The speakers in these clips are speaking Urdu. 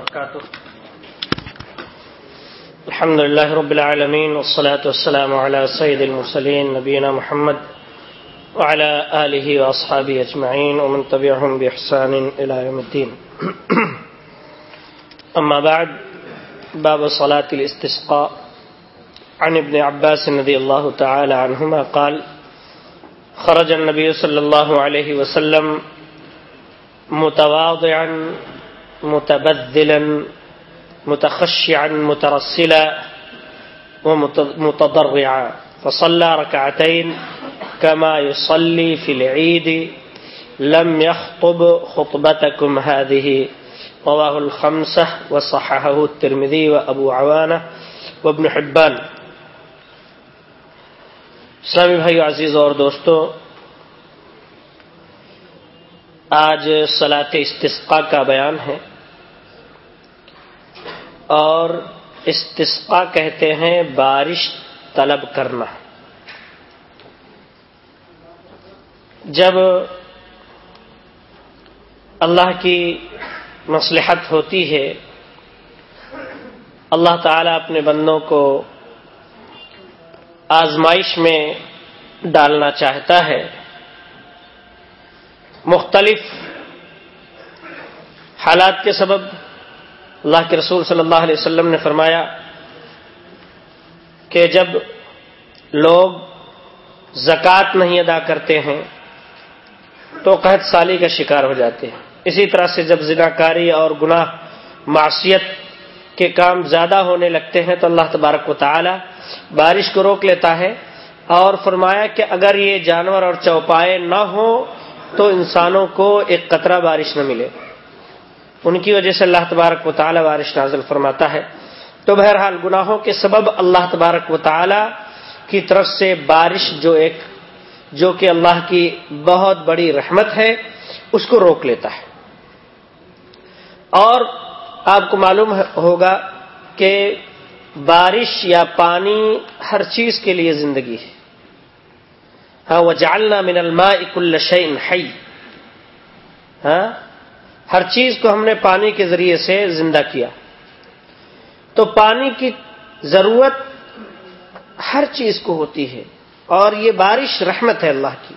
وبركاته. الحمد لله رب العالمين والصلاة والسلام على سيد المرسلين نبينا محمد وعلى آله وأصحابه أجمعين ومن تبعهم بإحسان إلى يوم الدين. أما بعد، باب صلاة الاستسقاء. عن ابن عباس رضي الله تعالى عنهما قال خرج النبي صلى الله عليه وسلم متواضعا متبذلا متخشعا مترسلا ومتضرعا. فصلى ركعتين كما يصلي في العيد. لم يخطب خطبتكم هذه. رواه الخمسة وصححه الترمذي وأبو عوانة وابن حبان. اسلامی بھائی عزیز اور دوستو، آج صلاة استسقاء کا بیان ہے۔ اور استسقاء کہتے ہیں بارش طلب کرنا۔ جب اللہ کی مصلحت ہوتی ہے، اللہ تعالیٰ اپنے بندوں کو آزمائش میں ڈالنا چاہتا ہے۔ مختلف حالات کے سبب اللہ کے رسول صلی اللہ علیہ وسلم نے فرمایا کہ جب لوگ زکوٰۃ نہیں ادا کرتے ہیں تو قحط سالی کا شکار ہو جاتے ہیں۔ اسی طرح سے جب زناکاری اور گناہ معاشیت کے کام زیادہ ہونے لگتے ہیں تو اللہ تبارک و تعالی بارش کو روک لیتا ہے اور فرمایا کہ اگر یہ جانور اور چوپائے نہ ہوں تو انسانوں کو ایک قطرہ بارش نہ ملے۔ ان کی وجہ سے اللہ تبارک و تعالی بارش نازل فرماتا ہے۔ تو بہرحال گناہوں کے سبب اللہ تبارک و تعالی کی طرف سے بارش جو ایک، جو کہ اللہ کی بہت بڑی رحمت ہے، اس کو روک لیتا ہے۔ اور آپ کو معلوم ہوگا کہ بارش یا پانی ہر چیز کے لیے زندگی ہے۔ ہاں وہ جالنا من الماء کل شعین حی ہاں ہر چیز کو ہم نے پانی کے ذریعے سے زندہ کیا۔ تو پانی کی ضرورت ہر چیز کو ہوتی ہے اور یہ بارش رحمت ہے اللہ کی۔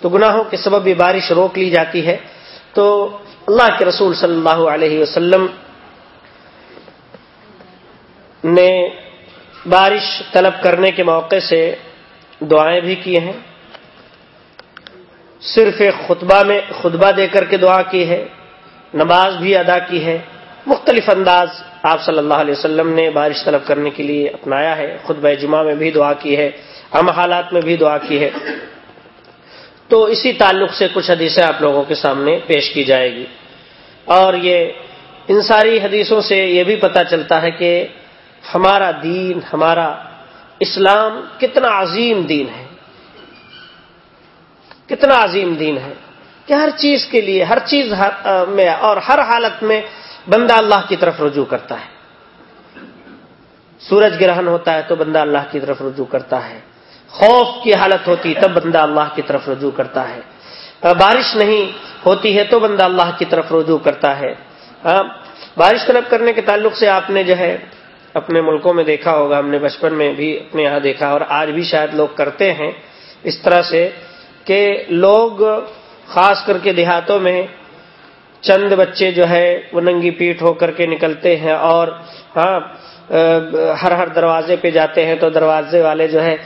تو گناہوں کے سبب یہ بارش روک لی جاتی ہے۔ تو اللہ کے رسول صلی اللہ علیہ وسلم نے بارش طلب کرنے کے موقع سے دعائیں بھی کیے ہیں۔ صرف ایک خطبہ میں خطبہ دے کر کے دعا کی ہے۔ نماز بھی ادا کی ہے۔ مختلف انداز آپ صلی اللہ علیہ وسلم نے بارش طلب کرنے کے لیے اپنایا ہے۔ خطبہ جمعہ میں بھی دعا کی ہے۔ ہم حالات میں بھی دعا کی ہے۔ تو اسی تعلق سے کچھ حدیثیں آپ لوگوں کے سامنے پیش کی جائے گی۔ اور یہ ان ساری حدیثوں سے یہ بھی پتہ چلتا ہے کہ ہمارا دین، ہمارا اسلام کتنا عظیم دین ہے۔ کتنا عظیم دین ہے۔ کہ ہر چیز کے لیے، ہر چیز میں اور ہر حالت میں بندہ اللہ کی طرف رجوع کرتا ہے۔ سورج گرہن ہوتا ہے تو بندہ اللہ کی طرف رجوع کرتا ہے۔ خوف کی حالت ہوتی تب بندہ اللہ کی طرف رجوع کرتا ہے۔ بارش نہیں ہوتی ہے تو بندہ اللہ کی طرف رجوع کرتا ہے۔ بارش طلب کرنے کے تعلق سے آپ نے جو ہے اپنے ملکوں میں دیکھا ہوگا، ہم نے بچپن میں بھی اپنے یہاں دیکھا اور آج بھی شاید لوگ کرتے ہیں اس طرح سے کہ لوگ خاص کر کے دیہاتوں میں چند بچے جو ہے وہ ننگی پیٹ ہو کر کے نکلتے ہیں اور ہاں ہر ہر دروازے پہ جاتے ہیں تو دروازے والے جو ہے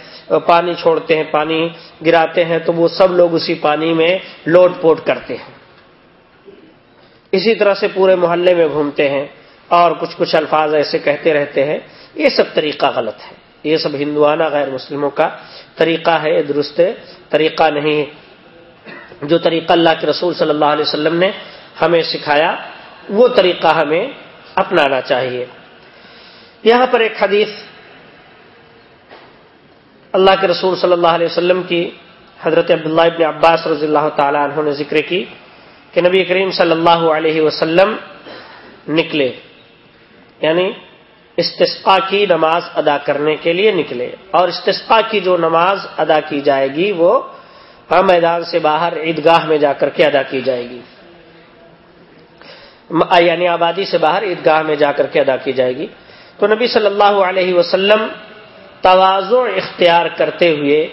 پانی چھوڑتے ہیں، پانی گراتے ہیں تو وہ سب لوگ اسی پانی میں لوٹ پوٹ کرتے ہیں۔ اسی طرح سے پورے محلے میں گھومتے ہیں اور کچھ کچھ الفاظ ایسے کہتے رہتے ہیں۔ یہ سب طریقہ غلط ہے۔ یہ سب ہندوانہ غیر مسلموں کا طریقہ ہے درست طریقہ نہیں۔ جو طریقہ اللہ کے رسول صلی اللہ علیہ وسلم نے ہمیں سکھایا، وہ طریقہ ہمیں اپنانا چاہیے۔ یہاں پر ایک حدیث اللہ کے رسول صلی اللہ علیہ وسلم کی حضرت عبداللہ ابن عباس رضی اللہ تعالی عنہ نے ذکر کی کہ نبی کریم صلی اللہ علیہ وسلم نکلے یعنی استسقا کی نماز ادا کرنے کے لیے نکلے۔ اور استسقا کی جو نماز ادا کی جائے گی، وہ ہر میدان سے باہر عیدگاہ میں جا کر کے ادا کی جائے گی۔ یعنی آبادی سے باہر عیدگاہ میں جا کر کے ادا کی جائے گی۔ تو نبی صلی اللہ علیہ وسلم توازو اختیار کرتے ہوئے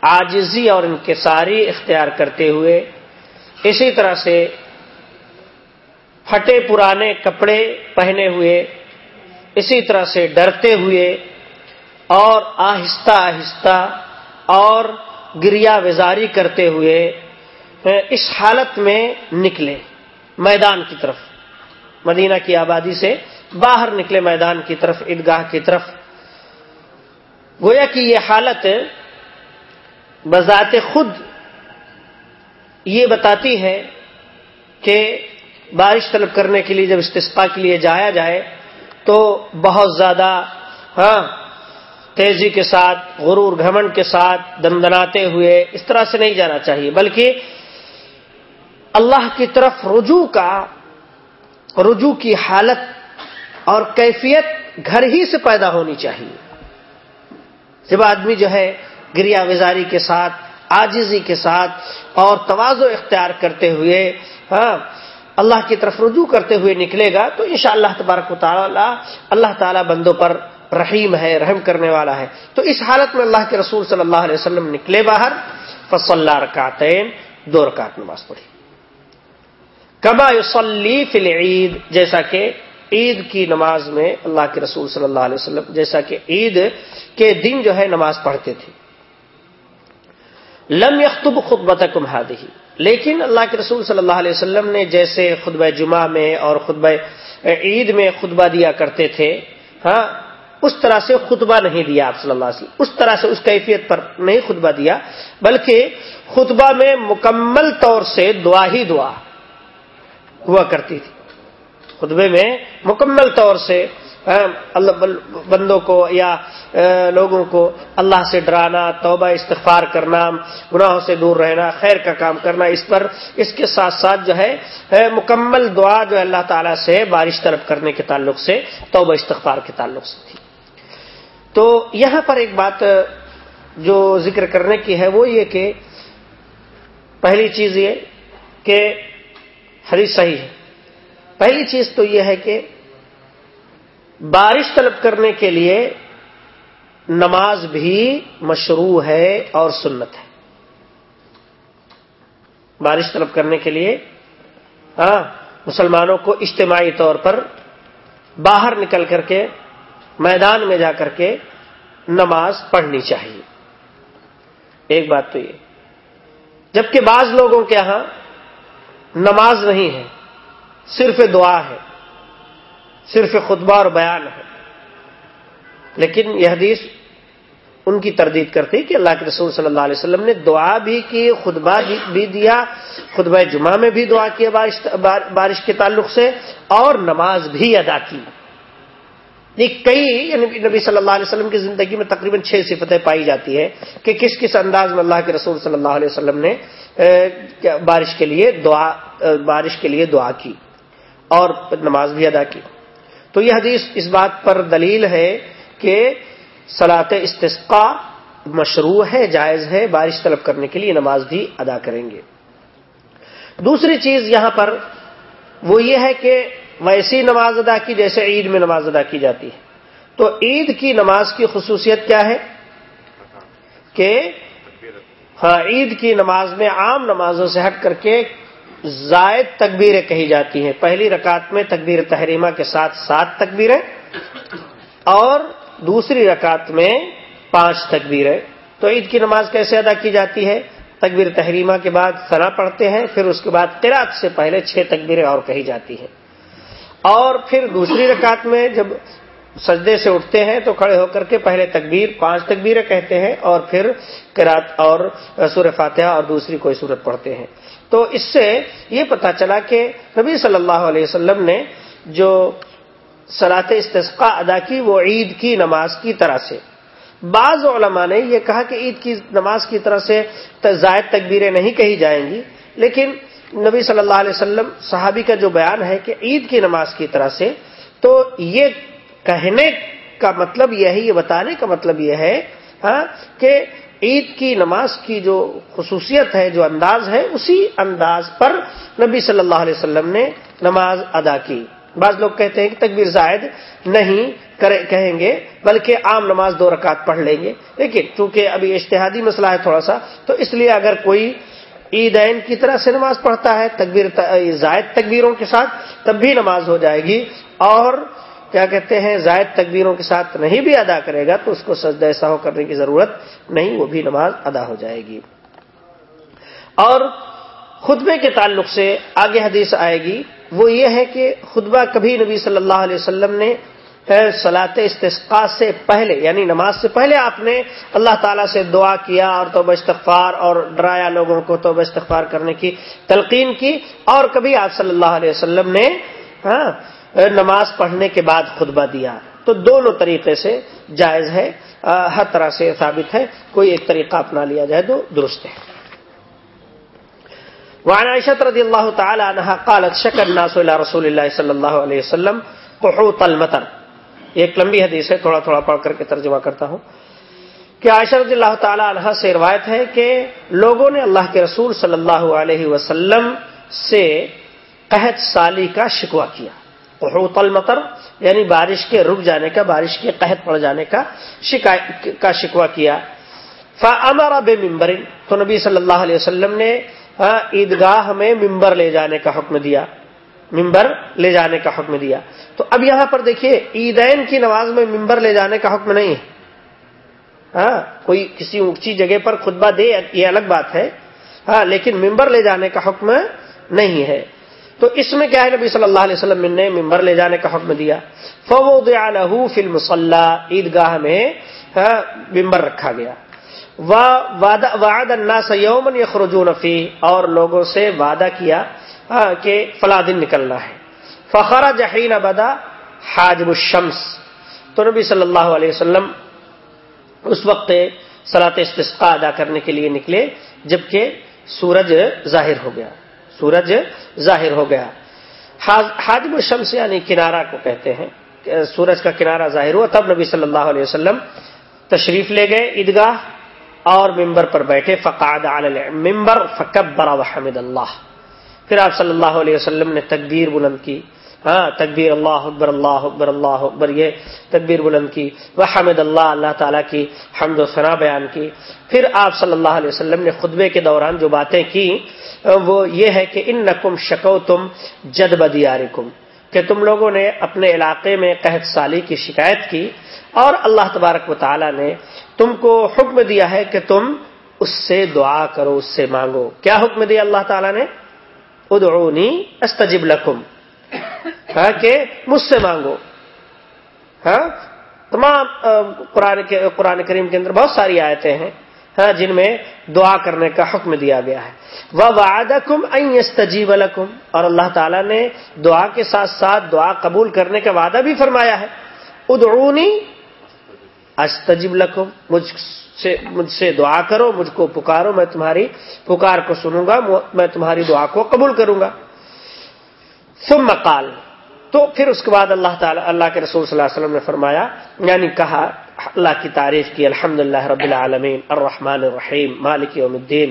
آجزی اور انکساری اختیار کرتے ہوئے اسی طرح سے پھٹے پرانے کپڑے پہنے ہوئے، اسی طرح سے ڈرتے ہوئے اور آہستہ آہستہ اور گریا وزاری کرتے ہوئے اس حالت میں نکلے میدان کی طرف۔ مدینہ کی آبادی سے باہر نکلے میدان کی طرف، عیدگاہ کی طرف۔ گویا کہ یہ حالت بذات خود یہ بتاتی ہے کہ بارش طلب کرنے کے لیے جب استفا کے لیے جایا جائے تو بہت زیادہ ہاں تیزی کے ساتھ، غرور گھمنڈ کے ساتھ دندناتے ہوئے اس طرح سے نہیں جانا چاہیے، بلکہ اللہ کی طرف رجوع کا، رجوع کی حالت اور کیفیت گھر ہی سے پیدا ہونی چاہیے۔ جب آدمی جو ہے گریا وزاری کے ساتھ آجزی کے ساتھ اور توازو اختیار کرتے ہوئے ہاں اللہ کی طرف رجوع کرتے ہوئے نکلے گا، تو انشاءاللہ اللہ تبارک و تعالی، اللہ تعالی بندوں پر رحیم ہے، رحم کرنے والا ہے۔ تو اس حالت میں اللہ کے رسول صلی اللہ علیہ وسلم نکلے باہر فصل رکعتین، دو رکعت نماز پڑھی۔ کما یوسلی فل عید جیسا کہ عید کی نماز میں اللہ کے رسول صلی اللہ علیہ وسلم، جیسا کہ عید کے دن جو ہے نماز پڑھتے تھے۔ لم یختب خطبت کم لیکن اللہ کے رسول صلی اللہ علیہ وسلم نے جیسے خطبہ جمعہ میں اور خطبہ عید میں خطبہ دیا کرتے تھے ہاں اس طرح سے خطبہ نہیں دیا آپ صلی اللہ علیہ وسلم۔ اس طرح سے اس کیفیت پر نہیں خطبہ دیا، بلکہ خطبہ میں مکمل طور سے دعا ہی دعا ہوا کرتی تھی۔ خطبے میں مکمل طور سے اللہ بندوں کو یا لوگوں کو اللہ سے ڈرانا، توبہ، استغفار کرنا، گناہوں سے دور رہنا، خیر کا کام کرنا، اس پر، اس کے ساتھ ساتھ جو ہے مکمل دعا جو اللہ تعالیٰ سے بارش طلب کرنے کے تعلق سے، توبہ، استغفار کے تعلق سے تھی۔ تو یہاں پر ایک بات جو ذکر کرنے کی ہے وہ یہ کہ پہلی چیز یہ کہ حدیث صحیح ہے۔ پہلی چیز تو یہ ہے کہ بارش طلب کرنے کے لیے نماز بھی مشروع ہے اور سنت ہے۔ بارش طلب کرنے کے لیے ہاں مسلمانوں کو اجتماعی طور پر باہر نکل کر کے میدان میں جا کر کے نماز پڑھنی چاہیے۔ ایک بات تو یہ، جبکہ بعض لوگوں کے یہاں نماز نہیں ہے، صرف دعا ہے، صرف خطبہ اور بیان ہے۔ لیکن یہ حدیث ان کی تردید کرتی کہ اللہ کے رسول صلی اللہ علیہ وسلم نے دعا بھی کی، خطبہ بھی دیا، خطبہ جمعہ میں بھی دعا کی بارش کے تعلق سے، اور نماز بھی ادا کی۔ یہ کئی یعنی نبی صلی اللہ علیہ وسلم کی زندگی میں تقریباً چھ صفتیں پائی جاتی ہے کہ کس کس انداز میں اللہ کے رسول صلی اللہ علیہ وسلم نے بارش کے لیے دعا بارش کے لیے دعا کی اور نماز بھی ادا کی۔ تو یہ حدیث اس بات پر دلیل ہے کہ سلاط استسقا مشروع ہے، جائز ہے، بارش طلب کرنے کے لیے نماز بھی ادا کریں گے۔ دوسری چیز یہاں پر وہ یہ ہے کہ ویسی نماز ادا کی جیسے عید میں نماز ادا کی جاتی ہے۔ تو عید کی نماز کی خصوصیت کیا ہے؟ کہ ہاں عید کی نماز میں عام نمازوں سے ہٹ کر کے زائد تکبیریں کہی جاتی ہیں۔ پہلی رکعت میں تکبیر تحریمہ کے ساتھ سات تکبیریں اور دوسری رکعت میں پانچ تکبیریں۔ تو عید کی نماز کیسے ادا کی جاتی ہے؟ تکبیر تحریمہ کے بعد سنا پڑھتے ہیں، پھر اس کے بعد تیراک سے پہلے چھ تکبیریں اور کہی جاتی ہیں۔ اور پھر دوسری رکعت میں جب سجدے سے اٹھتے ہیں تو کھڑے ہو کر کے پہلے تکبیر، پانچ تکبیریں کہتے ہیں اور پھر کرات اور سور فاتحہ اور دوسری کوئی صورت پڑھتے ہیں۔ تو اس سے یہ پتا چلا کہ نبی صلی اللہ علیہ وسلم نے جو سلاط استسقا ادا کی وہ عید کی نماز کی طرح سے۔ بعض علماء نے یہ کہا کہ عید کی نماز کی طرح سے زائد تکبیریں نہیں کہی جائیں گی، لیکن نبی صلی اللہ علیہ وسلم صحابی کا جو بیان ہے کہ عید کی نماز کی طرح سے، تو یہ کہنے کا مطلب یہ ہے یہ بتانے کا مطلب یہ ہے ہاں کہ عید کی نماز کی جو خصوصیت ہے، جو انداز ہے، اسی انداز پر نبی صلی اللہ علیہ وسلم نے نماز ادا کی۔ بعض لوگ کہتے ہیں کہ تکبیر زائد نہیں کہیں گے، بلکہ عام نماز دو رکعت پڑھ لیں گے۔ لیکن چونکہ ابھی اشتہادی مسئلہ ہے تھوڑا سا، تو اس لیے اگر کوئی عیدین کی طرح سے نماز پڑھتا ہے، تکبیر زائد تکبیروں کے ساتھ تب بھی نماز ہو جائے گی اور کیا کہتے ہیں، زائد تکبیروں کے ساتھ نہیں بھی ادا کرے گا تو اس کو سجدہ ایسا ہو کرنے کی ضرورت نہیں، وہ بھی نماز ادا ہو جائے گی۔ اور خطبے کے تعلق سے آگے حدیث آئے گی، وہ یہ ہے کہ خطبہ کبھی نبی صلی اللہ علیہ وسلم نے سلاط استقاع سے پہلے یعنی نماز سے پہلے آپ نے اللہ تعالیٰ سے دعا کیا اور توبہ استغفار اور ڈرایا لوگوں کو توبہ استغفار کرنے کی تلقین کی اور کبھی آپ صلی اللہ علیہ وسلم نے ہاں نماز پڑھنے کے بعد خطبہ دیا۔ تو دونوں طریقے سے جائز ہے ہر طرح سے ثابت ہے، کوئی ایک طریقہ اپنا لیا جائے تو درست ہے۔ وعن عائشة رضی اللہ تعالی عنہ قالت شکر الناس الى رسول اللہ صلی اللہ علیہ وسلم قحوط المطر۔ ایک لمبی حدیث ہے، تھوڑا تھوڑا پڑھ کر کے ترجمہ کرتا ہوں۔ کہ عائشہ رضی اللہ تعالی عنہ سے روایت ہے کہ لوگوں نے اللہ کے رسول صلی اللہ علیہ وسلم سے قحط سالی کا شکوہ کیا۔ قحوط المطر یعنی بارش کے رک جانے کا، بارش کے قحط پڑ جانے کا کا شکوہ کیا۔ فامر بے ممبرن تو نبی صلی اللہ علیہ وسلم نے عیدگاہ میں ممبر لے جانے کا حکم دیا۔ ممبر لے جانے کا حکم دیا۔ تو اب یہاں پر دیکھیے، عیدین کی نماز میں ممبر لے جانے کا حکم نہیں ہے۔ ہاں کوئی کسی اونچی جگہ پر خطبہ دے، یہ الگ بات ہے۔ ہاں لیکن ممبر لے جانے کا حکم نہیں ہے۔ تو اس میں کیا ہے، نبی صلی اللہ علیہ وسلم نے ممبر لے جانے کا حکم دیا۔ فوود فلم عیدگاہ میں ہاں، ممبر رکھا گیا۔ وعد الناس یومن یخرجون فی اور لوگوں سے وعدہ کیا۔ کہ فلاں دن نکلنا ہے۔ فخر جہین بدا حاجب الشمس۔ تو نبی صلی اللہ علیہ وسلم اس وقت سلاط استسقا ادا کرنے کے لیے نکلے، جبکہ سورج ظاہر ہو گیا۔ سورج ظاہر ہو گیا۔ حاجب الشمس یعنی کنارہ کو کہتے ہیں۔ سورج کا کنارہ ظاہر ہوا، تب نبی صلی اللہ علیہ وسلم تشریف لے گئے عیدگاہ اور ممبر پر بیٹھے فقاد ممبر فکبر وحمد اللہ۔ پھر آپ صلی اللہ علیہ وسلم نے تکبیر بلند کی۔ ہاں تکبیر اللہ اکبر اللہ اکبر اللہ اکبر، یہ تکبیر بلند کی۔ وہ حمد اللہ اللہ تعالیٰ کی حمد و ثنا بیان کی۔ پھر آپ صلی اللہ علیہ وسلم نے خطبے کے دوران جو باتیں کی، وہ یہ ہے کہ ان نقم شکو تم جد بدیارکم، کہ تم لوگوں نے اپنے علاقے میں قحط سالی کی شکایت کی اور اللہ تبارک و تعالی نے تم کو حکم دیا ہے کہ تم اس سے دعا کرو، اس سے مانگو۔ کیا حکم دیا اللہ تعالیٰ نے؟ ادعونی استجب لکم۔ ہاں کہ مجھ سے مانگو۔ ہاں تمام قرآن قرآن کریم کے اندر بہت ساری آیتیں ہیں۔ ہاں جن میں دعا کرنے کا حکم دیا گیا ہے۔ وہ وعدہ کم استجیب الکم اور اللہ تعالیٰ نے دعا کے ساتھ ساتھ دعا قبول کرنے کا وعدہ بھی فرمایا ہے۔ ادعونی استجب لکھو مجھ سے مجھ سے دعا کرو، مجھ کو پکارو، میں تمہاری پکار کو سنوں گا میں تمہاری دعا کو قبول کروں گا۔ ثم قال، تو پھر اس کے بعد اللہ تعالی، اللہ کے رسول صلی اللہ علیہ وسلم نے فرمایا یعنی کہا، اللہ کی تعریف کی الحمد للہ رب العالمین، الرحمن الرحیم، مالک یوم الدین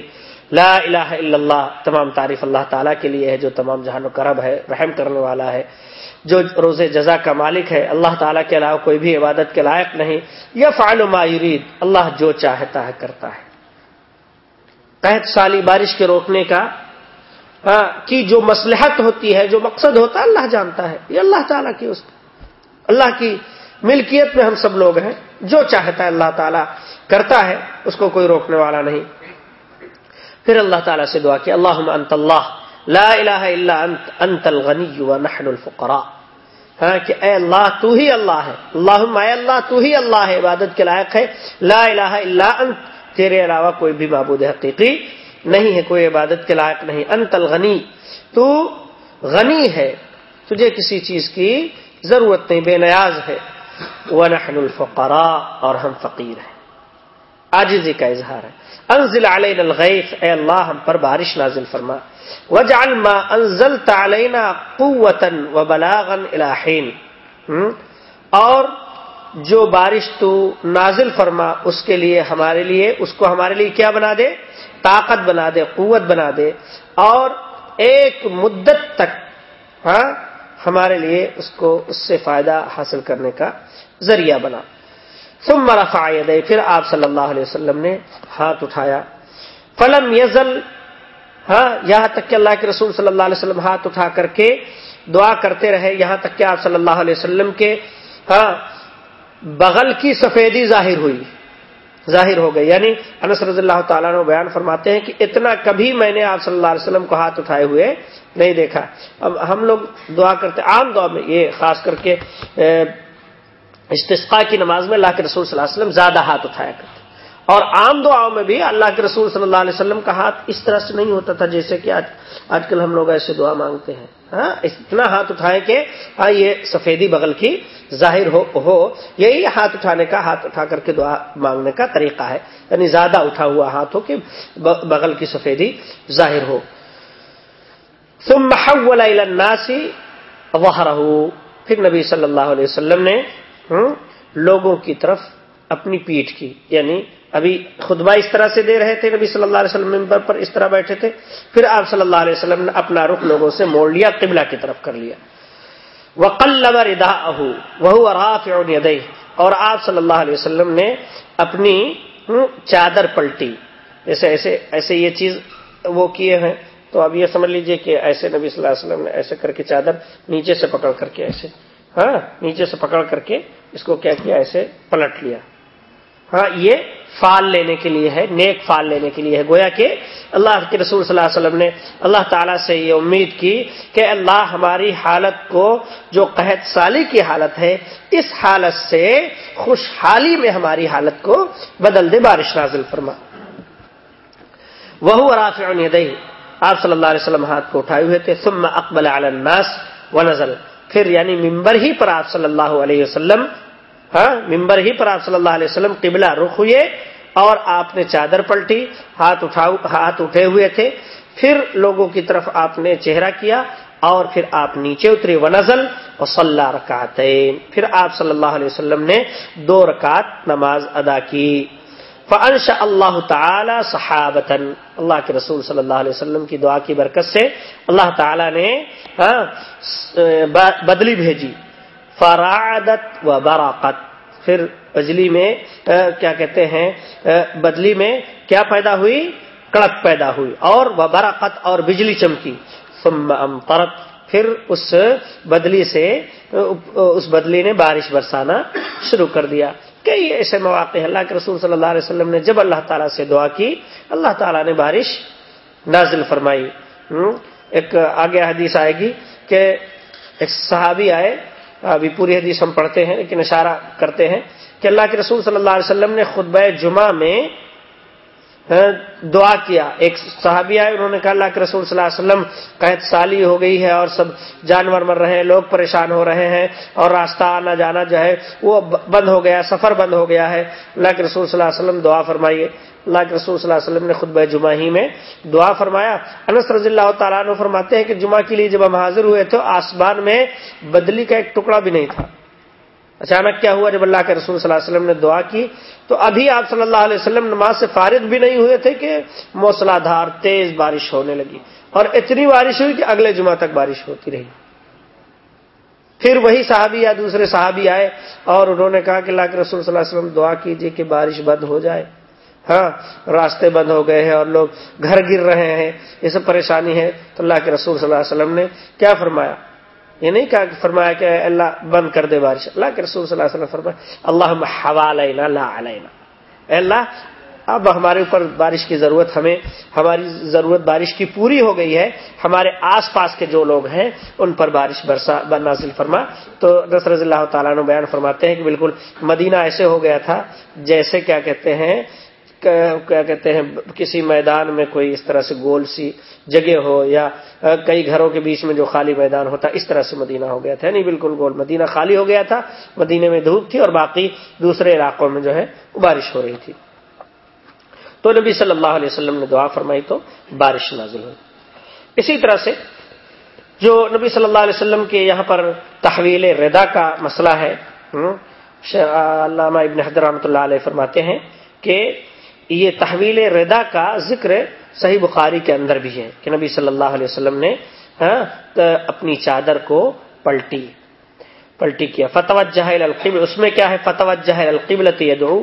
لا الہ الا اللہ، تمام تعریف اللہ تعالیٰ کے لیے ہے، جو تمام جہان و کرب ہے، رحم کرنے والا ہے، جو روز جزا کا مالک ہے، اللہ تعالیٰ کے علاوہ کوئی بھی عبادت کے لائق نہیں۔ یا فعل ما یرید، اللہ جو چاہتا ہے کرتا ہے۔ قحط سالی بارش کے روکنے کا کی جو مسلحت ہوتی ہے، جو مقصد ہوتا ہے، اللہ جانتا ہے۔ یہ اللہ تعالیٰ کی اس، اللہ کی ملکیت میں ہم سب لوگ ہیں۔ جو چاہتا ہے، اللہ تعالیٰ کرتا ہے، اس کو کوئی روکنے والا نہیں۔ پھر اللہ تعالیٰ سے دعا کہ اللہ انت اللہ، لا الہ الا انت انت الغنی و نحن الفقراء۔ ہاں کہ اے اللہ، تو ہی اللہ ہے۔ اللہ اے اللہ، تو ہی اللہ ہے، عبادت کے لائق ہے۔ لا الہ الا انت، تیرے علاوہ کوئی بھی معبود حقیقی نہیں ہے، کوئی عبادت کے لائق نہیں۔ انت الغنی، تو غنی ہے، تجھے کسی چیز کی ضرورت نہیں، بے نیاز ہے۔ ونحن الفقراء، اور ہم فقیر ہیں۔ آجزی کا اظہار ہے۔ انزل علینا الغیث، اے اللہ، ہم پر بارش نازل فرما۔ وجعل ما انزلت علینا قوتا وبلاغا الى حین۔ اور جو بارش تو نازل فرما، اس کے لیے ہمارے لیے، اس کو ہمارے لیے کیا بنا دے؟ طاقت بنا دے، قوت بنا دے۔ اور ایک مدت تک ہاں ہمارے لیے اس کو، اس سے فائدہ حاصل کرنے کا ذریعہ بنا۔ ثم رفع دے پھر آپ صلی اللہ علیہ وسلم نے ہاتھ اٹھایا. فلم یزل ہاں یہاں تک کہ اللہ کے رسول صلی اللہ علیہ وسلم ہاتھ اٹھا کر کے دعا کرتے رہے. یہاں تک کہ آپ صلی اللہ علیہ وسلم کے ہاں بغل کی سفیدی ظاہر ہوئی. ظاہر ہو گئی. یعنی انس رضی اللہ تعالیٰ نے بیان فرماتے ہیں کہ اتنا کبھی میں نے آپ صلی اللہ علیہ وسلم کو ہاتھ اٹھائے ہوئے نہیں دیکھا. اب ہم لوگ دعا کرتے، عام دعا میں یہ خاص کر کے استسقا کی نماز میں اللہ کے رسول صلی اللہ علیہ وسلم زیادہ ہاتھ اٹھایا کرتے اور عام دعاؤں میں بھی اللہ کے رسول صلی اللہ علیہ وسلم کا ہاتھ اس طرح سے نہیں ہوتا تھا جیسے کہ آج آج کل ہم لوگ ایسے دعا مانگتے ہیں۔ ہاں اتنا ہاتھ اٹھائے کہ ہاں یہ سفیدی بغل کی ظاہر ہو ہو، یہی ہاتھ اٹھانے کا، ہاتھ اٹھا کر کے دعا مانگنے کا طریقہ ہے۔ یعنی زیادہ اٹھا ہوا ہاتھ ہو کہ بغل کی سفیدی ظاہر ہو۔ ثم حول الى الناس ظهره پھر نبی صلی اللہ علیہ وسلم نے لوگوں کی طرف اپنی پیٹھ کی یعنی ابھی خطبہ اس طرح سے دے رہے تھے، نبی صلی اللہ علیہ وسلم ممبر پر اس طرح بیٹھے تھے، پھر آپ صلی اللہ علیہ وسلم نے اپنا رخ لوگوں سے موڑ لیا، قبلہ کی طرف کر لیا۔ ادا وہ راف اور آپ صلی اللہ علیہ وسلم نے اپنی چادر پلٹی۔ جیسے ایسے ایسے یہ چیز وہ کیے ہیں۔ تو اب یہ سمجھ لیجیے کہ ایسے نبی صلی اللہ علیہ وسلم نے ایسے کر کے چادر نیچے سے پکڑ کر کے ایسے۔ ہاں نیچے سے پکڑ کر کے اس کو کیا کیا ایسے پلٹ لیا۔ ہاں یہ فال لینے کے لیے ہے، نیک فال لینے کے لیے ہے۔ گویا کہ اللہ کے رسول صلی اللہ علیہ وسلم نے اللہ تعالیٰ سے یہ امید کی کہ اللہ ہماری حالت کو، جو قحط سالی کی حالت ہے، اس حالت سے خوشحالی میں ہماری حالت کو بدل دے، بارش نازل فرما۔ وہ رافع آپ صلی اللہ علیہ وسلم ہاتھ کو اٹھائے ہوئے تھے۔ ثم اقبل علی الناس و نزل پھر یعنی ممبر ہی پر آپ صلی اللہ علیہ وسلم ہاں ممبر ہی پر آپ صلی اللہ علیہ وسلم قبلہ رخ ہوئے اور آپ نے چادر پلٹی، ہاتھ اٹھاؤ، ہاتھ اٹھے ہوئے تھے۔ پھر لوگوں کی طرف آپ نے چہرہ کیا اور پھر آپ نیچے اترے و نزل اور صلاح رکعت پھر آپ صلی اللہ علیہ وسلم نے دو رکعت نماز ادا کی۔ فنش اللہ تعالی صحابتن اللہ کے رسول صلی اللہ علیہ وسلم کی دعا کی برکت سے اللہ تعالی نے ہاں، بدلی بھیجی۔ فرادت و براقت پھر بجلی میں کیا کہتے ہیں بدلی میں کیا پیدا ہوئی؟ کڑک پیدا ہوئی۔ اور وہ براقت اور بجلی چمکی۔ ثم امطرت پھر اس بدلی سے اس بدلی نے بارش برسانا شروع کر دیا۔ کئی ایسے مواقع اللہ کے رسول صلی اللہ علیہ وسلم نے جب اللہ تعالیٰ سے دعا کی، اللہ تعالیٰ نے بارش نازل فرمائی۔ ایک آگے حدیث آئے گی کہ ایک صحابی آئے۔ ابھی پوری حدیث ہم پڑھتے ہیں، لیکن اشارہ کرتے ہیں کہ اللہ کے رسول صلی اللہ علیہ وسلم نے خطبہ جمعہ میں دعا کیا۔ ایک صحابی آئے، انہوں نے کہا، اللہ کے رسول صلی اللہ علیہ وسلم، قحط سالی ہو گئی ہے اور سب جانور مر رہے ہیں، لوگ پریشان ہو رہے ہیں اور راستہ آنا جانا جو ہے، وہ بند ہو گیا، سفر بند ہو گیا ہے۔ اللہ کے رسول صلی اللہ علیہ وسلم دعا فرمائیے۔ اللہ کے رسول صلی اللہ علیہ وسلم نے خطبہ جمعہ ہی میں دعا فرمایا۔ انس رضی اللہ تعالیٰ عنہ فرماتے ہیں کہ جمعہ کے لیے جب ہم حاضر ہوئے تو آسمان میں بدلی کا ایک ٹکڑا بھی نہیں تھا۔ اچانک کیا ہوا جب اللہ کے رسول صلی اللہ علیہ وسلم نے دعا کی؟ تو ابھی آپ صلی اللہ علیہ وسلم نماز سے فارغ بھی نہیں ہوئے تھے کہ موسلا دھار تیز بارش ہونے لگی۔ اور اتنی بارش ہوئی کہ اگلے جمعہ تک بارش ہوتی رہی۔ پھر وہی صحابی یا دوسرے صحابی آئے اور انہوں نے کہا کہ اللہ کے رسول صلی اللہ علیہ وسلم دعا کیجیے کہ بارش بند ہو جائے۔ ہاں راستے بند ہو گئے ہیں اور لوگ گھر گر رہے ہیں۔ یہ سب پریشانی ہے۔ تو اللہ کے رسول صلی اللہ علیہ وسلم نے کیا فرمایا؟ یہ نہیں کہا کہ فرمایا کہ اللہ بند کر دے بارش۔ اللہ کے رسول صلی اللہ علیہ وسلم فرمایا اللہ حوالینا لا علینا۔ اے اللہ، اب ہمارے اوپر بارش کی ضرورت، ہمیں ہماری ضرورت بارش کی پوری ہو گئی ہے۔ ہمارے آس پاس کے جو لوگ ہیں، ان پر بارش برسا نازل فرما۔ تو نصر رضی اللہ تعالیٰ نے بیان فرماتے ہیں کہ بالکل مدینہ ایسے ہو گیا تھا جیسے کیا کہتے ہیں کیا کہتے ہیں، کسی میدان میں کوئی اس طرح سے گول سی جگہ ہو یا کئی گھروں کے بیچ میں جو خالی میدان ہوتا، اس طرح سے مدینہ ہو گیا تھا۔ نہیں بالکل گول، مدینہ خالی ہو گیا تھا مدینے میں دھوپ تھی اور باقی دوسرے علاقوں میں جو ہے بارش ہو رہی تھی۔ تو نبی صلی اللہ علیہ وسلم نے دعا فرمائی تو بارش نازل ہوئی۔ اسی طرح سے جو نبی صلی اللہ علیہ وسلم کے یہاں پر تحویل ردا کا مسئلہ ہے علامہ ابن حضر رحمۃ اللہ علیہ فرماتے ہیں کہ یہ تحویل ردا کا ذکر صحیح بخاری کے اندر بھی ہے کہ نبی صلی اللہ علیہ وسلم نے ہاں، اپنی چادر کو پلٹی پلٹی کیا۔ فتوجہ القبل اس میں کیا ہے؟ فتوجہ القبلت یدعو۔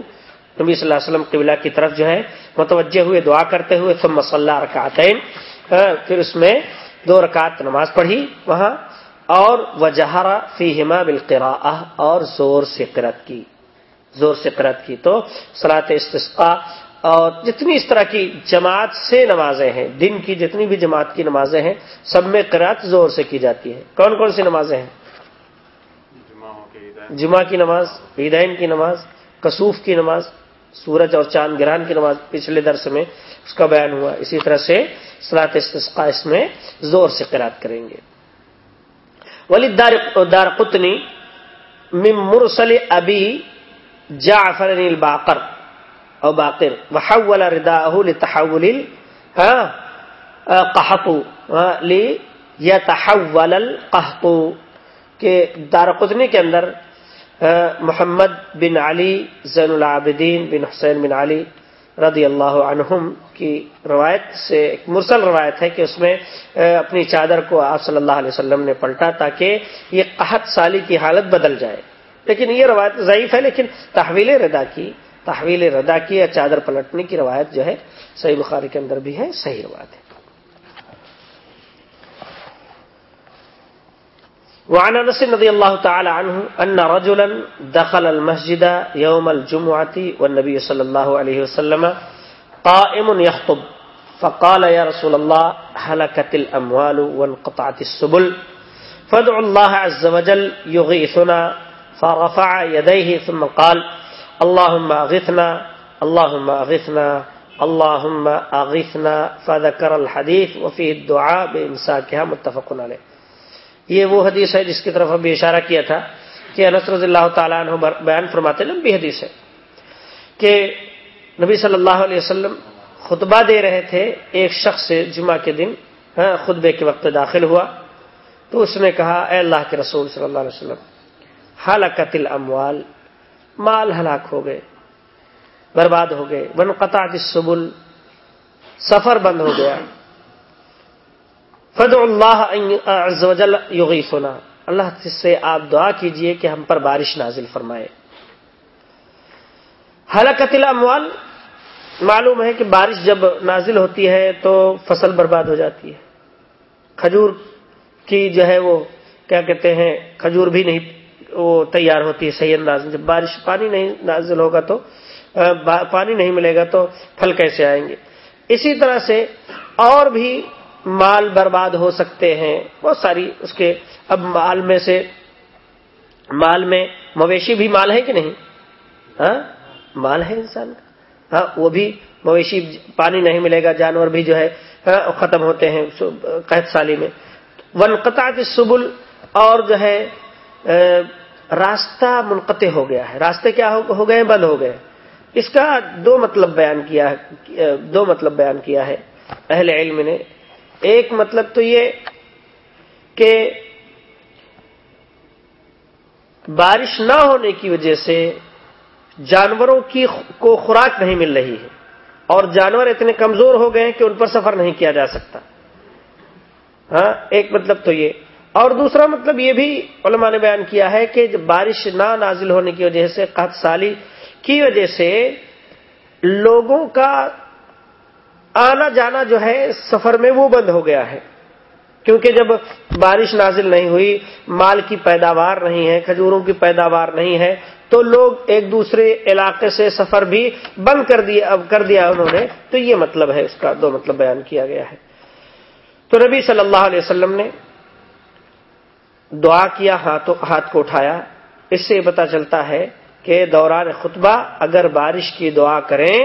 نبی صلی اللہ علیہ وسلم قبلہ کی طرف جو ہے، متوجہ ہوئے، دعا کرتے ہوئے، ثم مسلح رکعتین۔ ہاں، پھر اس میں دو رکعت نماز پڑھی وہاں، اور وجہرا فی ہما بالقرا اور زور سے قرت کی۔ زور سے قرت کی۔ تو سلاط استسقا اور جتنی اس طرح کی جماعت سے نمازیں ہیں، دن کی جتنی بھی جماعت کی نمازیں ہیں، سب میں قرات زور سے کی جاتی ہے۔ کون کون سی نمازیں ہیں؟ جمعہ کی نماز، عیدین کی نماز، کسوف کی نماز، سورج اور چاند گرہن کی نماز پچھلے درس میں اس کا بیان ہوا۔ اسی طرح سے سلاط اس میں زور سے قرات کریں گے۔ ولی دار قطنی مرسل ابی جعفر الباقر۔ او باقر. وحول رداءه لتحول قحط ليتحول القحط، کہ دار قطنی کے اندر محمد بن علی زین العابدین بن حسین بن علی رضی اللہ عنہم کی روایت سے ایک مرسل روایت ہے کہ اس میں اپنی چادر کو آپ صلی اللہ علیہ وسلم نے پلٹا تاکہ یہ قحط سالی کی حالت بدل جائے۔ لیکن یہ روایت ضعیف ہے، لیکن تحویل ردا کی تحویل ردا کی یا چادر پلٹنے کی روایت جو ہے، صحیح بخاری کے اندر بھی ہے، صحیح روایت ہے۔ وعن انس رضي الله تعالى عنه ان رجلا دخل المسجد يوم الجمعه والنبي صلى الله عليه وسلم قائم يخطب فقال يا رسول الله هلكت الاموال وانقطعت السبل، فادعوا الله عز وجل يغيثنا فرفع يديه ثم قال اللهم اغثنا اللهم اغثنا اللهم اغثنا، فذكر الحديث وفيه الدعاء بامساكها متفق عليه یہ وہ حدیث ہے جس کی طرف ابھی اشارہ کیا تھا کہ انس رضی اللہ تعالیٰ عنہ بیان فرماتے لمبی حدیث ہے کہ نبی صلی اللہ علیہ وسلم خطبہ دے رہے تھے ایک شخص سے جمعہ کے دن ہاں، خطبے کے وقت داخل ہوا۔ تو اس نے کہا، اے اللہ کے رسول صلی اللہ علیہ وسلم حالکت الاموال مال ہلاک ہو گئے، برباد ہو گئے۔ ون قطع سبل سفر بند ہو گیا۔ فد اللہ یغیثنا۔ اللہ سے آپ دعا کیجیے کہ ہم پر بارش نازل فرمائے۔ حلقت الاموال، معلوم ہے کہ بارش جب نازل ہوتی ہے تو فصل برباد ہو جاتی ہے۔ کھجور کی جو ہے وہ، کیا کہتے ہیں، کھجور بھی نہیں وہ تیار ہوتی ہے صحیح انداز میں جب بارش پانی نہیں نازل ہوگا تو پانی نہیں ملے گا تو پھل کیسے آئیں گے؟ اسی طرح سے اور بھی مال برباد ہو سکتے ہیں، بہت ساری اس کے، اب مال میں سے، مال میں مویشی بھی مال ہے کہ نہیں؟ ہاں؟ مال ہے انسان کا۔ ہاں وہ بھی مویشی پانی نہیں ملے گا، جانور بھی جو ہے ہاں، ختم ہوتے ہیں قحط سالی میں۔ ون قطع سبل اور جو ہے راستہ منقطع ہو گیا ہے۔ راستے کیا ہو گئے بند ہو گئے اس کا دو مطلب بیان کیا ہے دو مطلب بیان کیا ہے اہل علم نے۔ ایک مطلب تو یہ کہ بارش نہ ہونے کی وجہ سے جانوروں کی کو خوراک نہیں مل رہی ہے۔ اور جانور اتنے کمزور ہو گئے کہ ان پر سفر نہیں کیا جا سکتا۔ ہاں ایک مطلب تو یہ۔ اور دوسرا مطلب یہ بھی علماء نے بیان کیا ہے کہ بارش نہ نازل ہونے کی وجہ سے قحط سالی کی وجہ سے لوگوں کا آنا جانا جو ہے سفر میں وہ بند ہو گیا ہے۔ کیونکہ جب بارش نازل نہیں ہوئی، مال کی پیداوار نہیں ہے، کھجوروں کی پیداوار نہیں ہے، تو لوگ ایک دوسرے علاقے سے سفر بھی بند کر دیا، اب کر دیا انہوں نے۔ تو یہ مطلب ہے، اس کا دو مطلب بیان کیا گیا ہے۔ تو نبی صلی اللہ علیہ وسلم نے دعا کیا ہاتھ کو اٹھایا۔ اس سے پتا چلتا ہے کہ دوران خطبہ اگر بارش کی دعا کریں،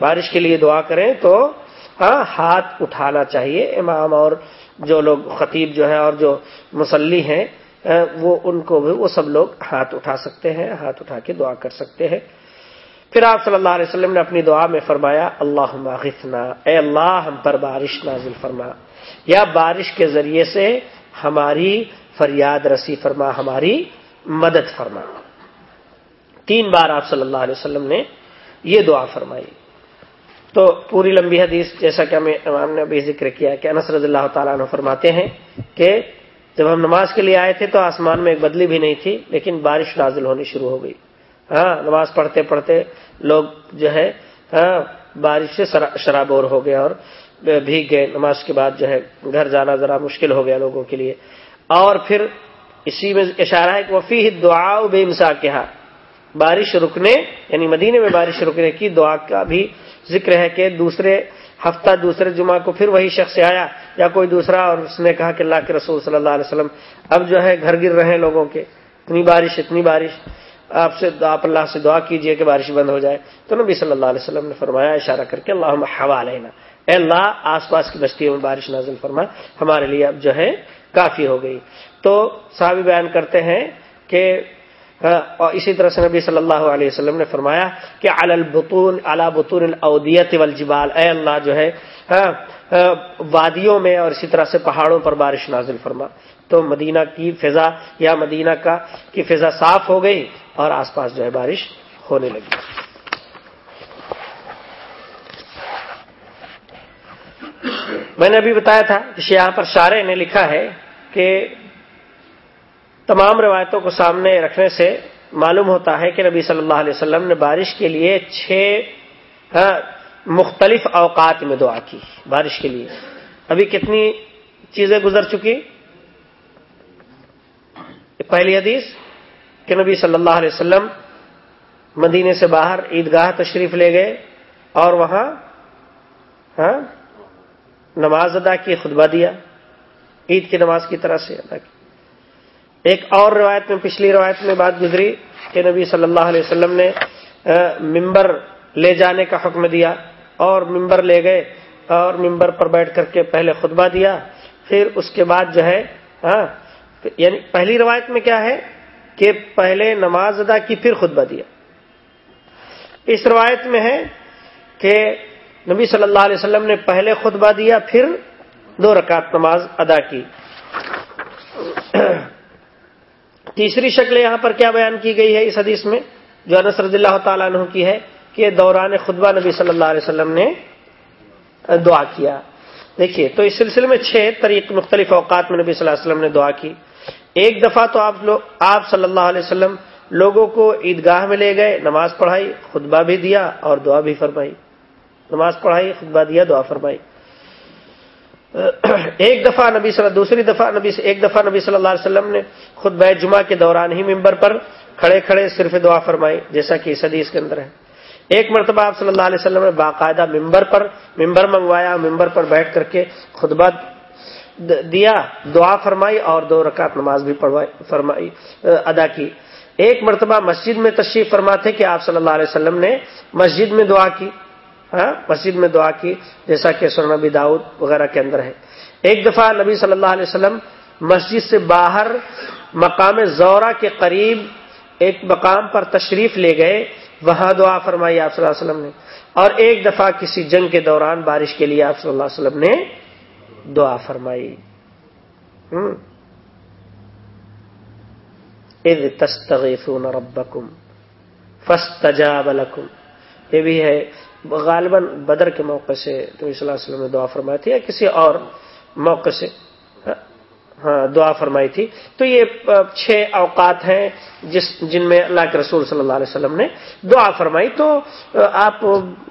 بارش کے لیے دعا کریں تو ہاں ہاتھ اٹھانا چاہیے۔ امام اور جو لوگ خطیب جو ہے اور جو مسلی ہیں وہ ان کو بھی، وہ سب لوگ ہاتھ اٹھا سکتے ہیں، ہاتھ اٹھا کے دعا کر سکتے ہیں۔ پھر آپ صلی اللہ علیہ وسلم نے اپنی دعا میں فرمایا اللہ غفنا اے اللہ، ہم پر بارش نازل فرما۔ یا بارش کے ذریعے سے ہماری فریاد رسی فرما، ہماری مدد فرما۔ تین بار آپ صلی اللہ علیہ وسلم نے یہ دعا فرمائی۔ تو پوری لمبی حدیث، جیسا کہ ہمیں امام نے ابھی ذکر کیا کہ انس رضی اللہ تعالیٰ عنہ فرماتے ہیں کہ جب ہم نماز کے لیے آئے تھے تو آسمان میں ایک بدلی بھی نہیں تھی، لیکن بارش نازل ہونی شروع ہو گئی۔ ہاں نماز پڑھتے پڑھتے لوگ جو ہے ہاں بارش سے شرابور ہو گئے اور بھیگ گئے۔ نماز کے بعد جو ہے، گھر جانا ذرا مشکل ہو گیا لوگوں کے لیے۔ اور پھر اسی میں اشارہ ہے کہ وفی دعا بے مسا کہا بارش رکنے یعنی مدینے میں بارش رکنے کی دعا کا بھی ذکر ہے کہ دوسرے ہفتہ، دوسرے جمعہ کو پھر وہی شخص آیا یا کوئی دوسرا اور اس نے کہا کہ اللہ کے رسول صلی اللہ علیہ وسلم، اب جو ہے گھر گر رہے ہیں لوگوں کے۔ اتنی بارش اتنی بارش۔ آپ سے، آپ اللہ سے دعا کیجیے کہ بارش بند ہو جائے۔ تو نبی صلی اللہ علیہ وسلم نے فرمایا، اشارہ کر کے اللہ ہوا لینا اے اللہ، آس پاس کی بستیوں میں بارش نازل فرما۔ ہمارے لیے اب جو ہے کافی ہو گئی۔ تو صحابی بیان کرتے ہیں کہ اور اسی طرح سے نبی صلی اللہ علیہ وسلم نے فرمایا کہ البتون الا بطون الاودیت والجبال۔ اے اللہ جو ہے وادیوں میں اور اسی طرح سے پہاڑوں پر بارش نازل فرما۔ تو مدینہ کی فضا یا مدینہ کا، کی فضا صاف ہو گئی اور آس پاس جو ہے بارش ہونے لگی۔ میں نے ابھی بتایا تھا کہ یہاں پر شارے نے لکھا ہے کہ تمام روایتوں کو سامنے رکھنے سے معلوم ہوتا ہے کہ نبی صلی اللہ علیہ وسلم نے بارش کے لیے چھ ہاں، مختلف اوقات میں دعا کی بارش کے لیے۔ ابھی کتنی چیزیں گزر چکی؟ پہلی حدیث کہ نبی صلی اللہ علیہ وسلم مدینے سے باہر عیدگاہ تشریف لے گئے اور وہاں ہاں نماز ادا کی، خطبہ دیا۔ عید کی نماز کی طرح سے ادا کی۔ ایک اور روایت میں، پچھلی روایت میں بات گزری کہ نبی صلی اللہ علیہ وسلم نے ممبر لے جانے کا حکم دیا اور ممبر لے گئے اور ممبر پر بیٹھ کر کے پہلے خطبہ دیا۔ پھر اس کے بعد جو ہے ہاں یعنی پہلی روایت میں کیا ہے کہ پہلے نماز ادا کی، پھر خطبہ دیا۔ اس روایت میں ہے کہ نبی صلی اللہ علیہ وسلم نے پہلے خطبہ دیا، پھر دو رکعت نماز ادا کی۔ تیسری شکل یہاں پر کیا بیان کی گئی ہے اس حدیث میں، جو انس رضی اللہ تعالیٰ عنہ کی ہے کہ دوران خطبہ نبی صلی اللہ علیہ وسلم نے دعا کیا۔ دیکھیے، تو اس سلسلے میں چھ طریق مختلف اوقات میں نبی صلی اللہ علیہ وسلم نے دعا کی۔ ایک دفعہ تو آپ لوگ، آپ صلی اللہ علیہ وسلم لوگوں کو عیدگاہ میں لے گئے، نماز پڑھائی، خطبہ بھی دیا اور دعا بھی فرمائی۔ نماز پڑھائی، خطبہ دیا، دعا فرمائی۔ ایک دفعہ نبی صلی اللہ دوسری دفعہ نبی ایک دفعہ نبی صلی اللہ علیہ وسلم نے خود بیت جمعہ کے دوران ہی ممبر پر کھڑے کھڑے صرف دعا فرمائی، جیسا کہ اس حدیث کے اندر ہے۔ ایک مرتبہ آپ صلی اللہ علیہ وسلم نے باقاعدہ ممبر پر ممبر منگوایا ممبر پر بیٹھ کر کے خطبہ دیا، دعا فرمائی اور دو رکعت نماز بھی فرمائی ادا کی۔ ایک مرتبہ مسجد میں تشریف فرماتے کہ آپ صلی اللہ علیہ وسلم نے مسجد میں دعا کی۔ ہاں مسجد میں دعا کی، جیسا کہ سر نبی داؤد وغیرہ کے اندر ہے۔ ایک دفعہ نبی صلی اللہ علیہ وسلم مسجد سے باہر مقام زورا کے قریب ایک مقام پر تشریف لے گئے، وہاں دعا فرمائی آپ صلی اللہ علیہ وسلم نے۔ اور ایک دفعہ کسی جنگ کے دوران بارش کے لیے آپ صلی اللہ علیہ وسلم نے دعا فرمائی۔ تستغیثون ربکم فاستجاب لکم۔ یہ بھی ہے غالباً بدر کے موقع سے تو صلی اللہ علیہ وسلم نے دعا فرمائی تھی یا کسی اور موقع سے؟ ہاں،, ہاں دعا فرمائی تھی۔ تو یہ چھ اوقات ہیں جس جن میں اللہ کے رسول صلی اللہ علیہ وسلم نے دعا فرمائی۔ تو آپ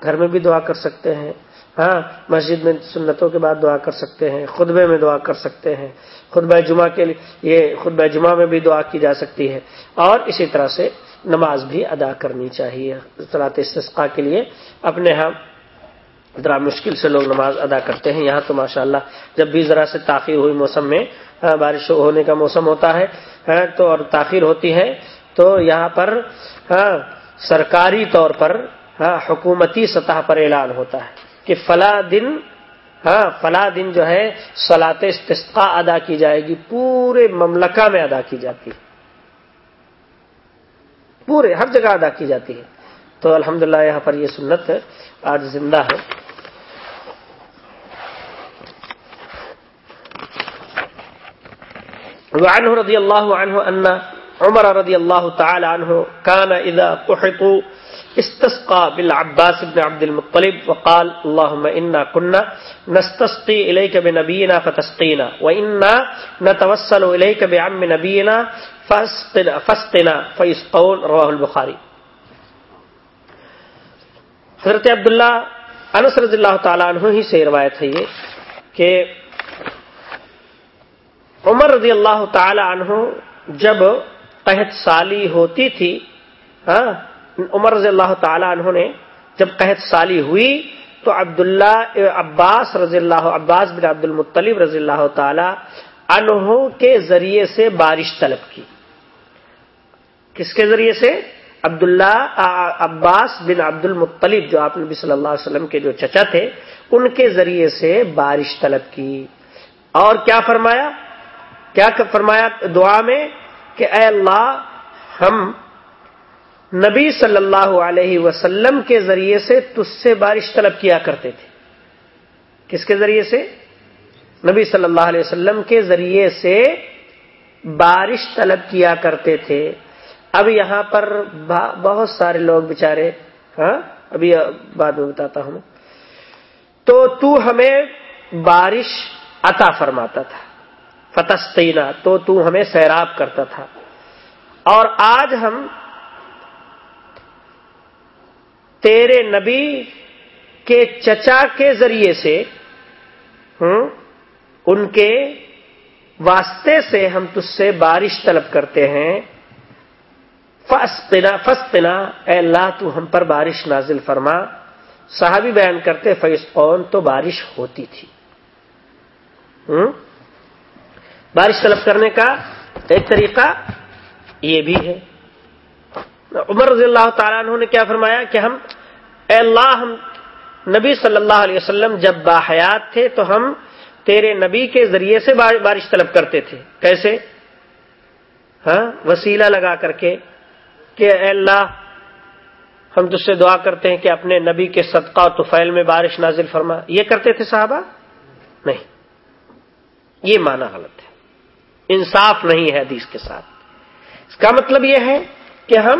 گھر میں بھی دعا کر سکتے ہیں۔ ہاں مسجد میں سنتوں کے بعد دعا کر سکتے ہیں۔ خطبے میں دعا کر سکتے ہیں۔ خطبہ جمعہ کے لیے، یہ خطبہ جمعہ میں بھی دعا کی جا سکتی ہے۔ اور اسی طرح سے نماز بھی ادا کرنی چاہیے صلاح استسقاء کے لیے۔ اپنے ہاں ذرا مشکل سے لوگ نماز ادا کرتے ہیں۔ یہاں تو ماشاء اللہ جب بھی ذرا سے تاخیر ہوئی موسم میں بارش ہونے کا موسم ہوتا ہے تو اور تاخیر ہوتی ہے، تو یہاں پر سرکاری طور پر حکومتی سطح پر اعلان ہوتا ہے کہ فلاں دن ہاں فلاں دن جو ہے سلاط استسقاء ادا کی جائے گی، پورے مملکہ میں ادا کی جاتی ہے۔ پورے ہر جگہ ادا کی جاتی ہے۔ تو الحمدللہ یہاں پر یہ سنت آج زندہ ہے۔ وعنه رضي الله عنه أن عمر رضی اللہ تعالی عنہ کان اذا قحطوا استسقى بالعباس بن عبد المطلب وقال، اللهم انا كنا نستسقي اليك بنبينا فتسقينا وانا نتوسل اليك بعم نبينا فاسقنا فاسقنا فيسقون، رواه البخاري. حضرت عبداللہ انس رضی اللہ تعالیٰ عنہ ہی سے روایت ہے یہ کہ عمر رضی اللہ تعالی عنہ جب قحط سالی ہوتی تھی ہاں عمر رضی اللہ تعالی عنہ نے جب قحط سالی ہوئی تو عبداللہ عباس رضی اللہ عباس بن عبد المطلب رضی اللہ تعالی عنہ کے ذریعے سے بارش طلب کی۔ کس کے ذریعے سے؟ عبداللہ عباس بن عبد المطلب جو آپ نبی صلی اللہ علیہ وسلم کے جو چچا تھے، ان کے ذریعے سے بارش طلب کی۔ اور کیا فرمایا؟ کیا فرمایا دعا میں کہ اے اللہ ہم نبی صلی اللہ علیہ وسلم کے ذریعے سے تج سے بارش طلب کیا کرتے تھے۔ کس کے ذریعے سے؟ نبی صلی اللہ علیہ وسلم کے ذریعے سے بارش طلب کیا کرتے تھے۔ اب یہاں پر بہت سارے لوگ بےچارے ہاں ابھی بعد میں بتاتا ہوں۔ تو تو ہمیں بارش عطا فرماتا تھا۔ فتستینہ تو تو ہمیں سیراب کرتا تھا۔ اور آج ہم تیرے نبی کے چچا کے ذریعے سے، ہوں، ان کے واسطے سے ہم تج سے بارش طلب کرتے ہیں۔ فسپنا فسپنا اے اللہ، تو ہم پر بارش نازل فرما۔ صحابی بیان کرتے فیس قون تو بارش ہوتی تھی۔ ہوں، بارش طلب کرنے کا ایک طریقہ یہ بھی ہے۔ عمر رضی اللہ تعالیٰ عنہ نے کیا فرمایا کہ ہم، اے اللہ، ہم نبی صلی اللہ علیہ وسلم جب باحیات تھے تو ہم تیرے نبی کے ذریعے سے بارش طلب کرتے تھے۔ کیسے؟ ہاں وسیلہ لگا کر کے کہ اے اللہ، ہم تج سے دعا کرتے ہیں کہ اپنے نبی کے صدقہ و طفیل میں بارش نازل فرما۔ یہ کرتے تھے صحابہ؟ نہیں۔ یہ معنی غلط ہے۔ انصاف نہیں ہے حدیث کے ساتھ۔ اس کا مطلب یہ ہے کہ ہم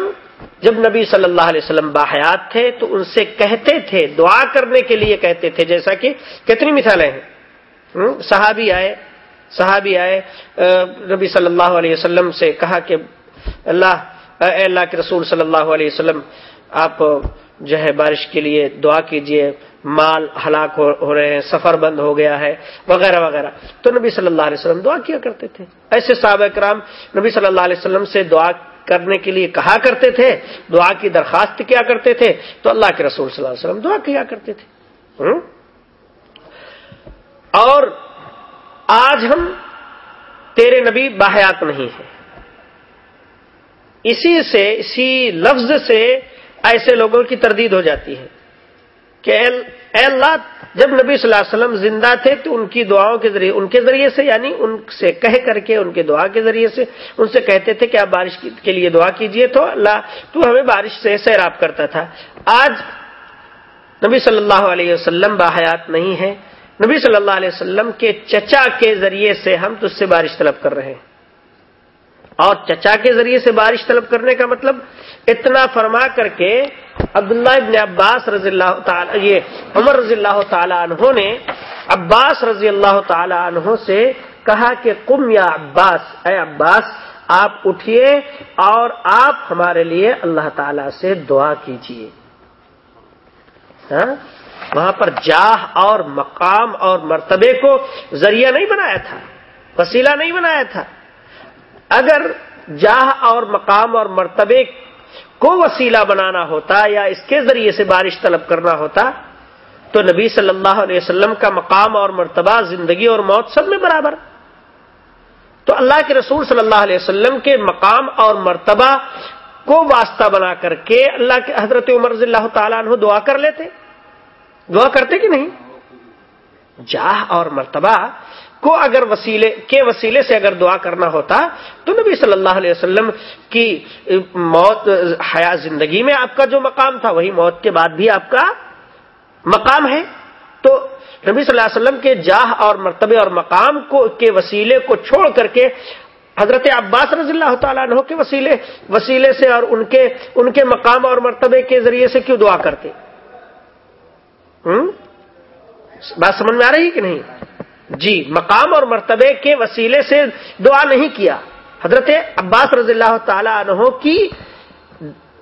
جب نبی صلی اللہ علیہ وسلم باحیات تھے تو ان سے کہتے تھے، دعا کرنے کے لیے کہتے تھے، جیسا کہ کتنی مثالیں ہیں۔ صحابی آئے صحابی آئے نبی صلی اللہ علیہ وسلم سے کہا کہ اللہ، اے اللہ کے رسول صلی اللہ علیہ وسلم، آپ جو ہے بارش کے لیے دعا کیجیے، مال ہلاک ہو رہے ہیں، سفر بند ہو گیا ہے، وغیرہ وغیرہ۔ تو نبی صلی اللہ علیہ وسلم دعا کیا کرتے تھے۔ ایسے صحابہ کرام نبی صلی اللہ علیہ وسلم سے دعا کرنے کے لیے کہا کرتے تھے، دعا کی درخواست کیا کرتے تھے، تو اللہ کے رسول صلی اللہ علیہ وسلم دعا کیا کرتے تھے۔ اور آج ہم تیرے نبی باحیات نہیں ہیں۔ اسی سے، اسی لفظ سے ایسے لوگوں کی تردید ہو جاتی ہے کہ اے اللہ جب نبی صلی اللہ علیہ وسلم زندہ تھے تو ان کی دعاؤں کے ذریعے ان کے ذریعے سے یعنی ان سے کہہ کر کے، ان کے دعا کے ذریعے سے، ان سے کہتے تھے کہ آپ بارش کے لیے دعا کیجیے، تو اللہ تو ہمیں بارش سے سیراب کرتا تھا۔ آج نبی صلی اللہ علیہ وسلم باحیات نہیں ہے نبی صلی اللہ علیہ وسلم کے چچا کے ذریعے سے ہم تج سے بارش طلب کر رہے ہیں۔ اور چچا کے ذریعے سے بارش طلب کرنے کا مطلب اتنا فرما کر کے عبداللہ ابن عباس رضی اللہ تعالی یہ عمر رضی اللہ تعالی عنہ نے عباس رضی اللہ تعالی عنہ سے کہا کہ کم یا عباس، اے عباس، آپ اٹھیے اور آپ ہمارے لیے اللہ تعالی سے دعا کیجیے ہاں؟ وہاں پر جاہ اور مقام اور مرتبے کو ذریعہ نہیں بنایا تھا، وسیلہ نہیں بنایا تھا اگر جاہ اور مقام اور مرتبے کو وسیلہ بنانا ہوتا یا اس کے ذریعے سے بارش طلب کرنا ہوتا، تو نبی صلی اللہ علیہ وسلم کا مقام اور مرتبہ زندگی اور موت سب میں برابر۔ تو اللہ کے رسول صلی اللہ علیہ وسلم کے مقام اور مرتبہ کو واسطہ بنا کر کے اللہ کے حضرت عمر رضی اللہ تعالیٰ عنہ دعا کر لیتے۔ دعا کرتے کہ نہیں؟ جاہ اور مرتبہ کو اگر وسیلے کے وسیلے سے اگر دعا کرنا ہوتا، تو نبی صلی اللہ علیہ وسلم کی موت، حیا زندگی میں آپ کا جو مقام تھا، وہی موت کے بعد بھی آپ کا مقام ہے۔ تو نبی صلی اللہ علیہ وسلم کے جاہ اور مرتبے اور مقام کو کے وسیلے کو چھوڑ کر کے حضرت عباس رضی اللہ تعالیٰ عنہ کے وسیلے وسیلے سے اور ان کے ان کے مقام اور مرتبے کے ذریعے سے کیوں دعا کرتے؟ بات سمجھ میں آ رہی کہ نہیں؟ جی مقام اور مرتبے کے وسیلے سے دعا نہیں کیا۔ حضرت عباس رضی اللہ تعالی عنہ کی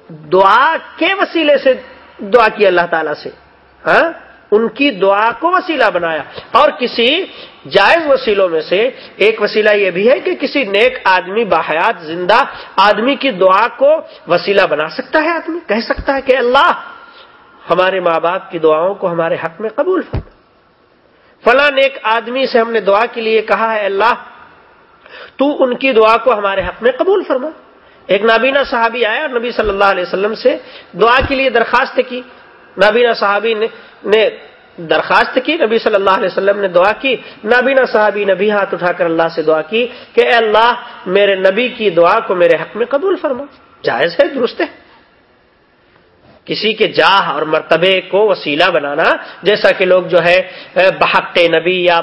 دعا کے وسیلے سے دعا کی اللہ تعالی سے۔ ہاں؟ ان کی دعا کو وسیلہ بنایا۔ اور کسی جائز وسیلوں میں سے ایک وسیلہ یہ بھی ہے کہ کسی نیک آدمی باحیات زندہ آدمی کی دعا کو وسیلہ بنا سکتا ہے آدمی، کہہ سکتا ہے کہ اللہ ہمارے ماں باپ کی دعاؤں کو ہمارے حق میں قبول فرما۔ فلاں نیک آدمی سے ہم نے دعا کے لیے کہا ہے، اللہ، تو ان کی دعا کو ہمارے حق میں قبول فرما۔ ایک نابینا صحابی آیا اور نبی صلی اللہ علیہ وسلم سے دعا کے لیے درخواست کی۔ نابینا صحابی نے درخواست کی، نبی صلی اللہ علیہ وسلم نے دعا کی۔ نابینا صحابی نبی ہاتھ اٹھا کر اللہ سے دعا کی کہ اے اللہ، میرے نبی کی دعا کو میرے حق میں قبول فرما۔ جائز ہے، درست ہے۔ کسی کے جاہ اور مرتبے کو وسیلہ بنانا، جیسا کہ لوگ جو ہے بحق نبی یا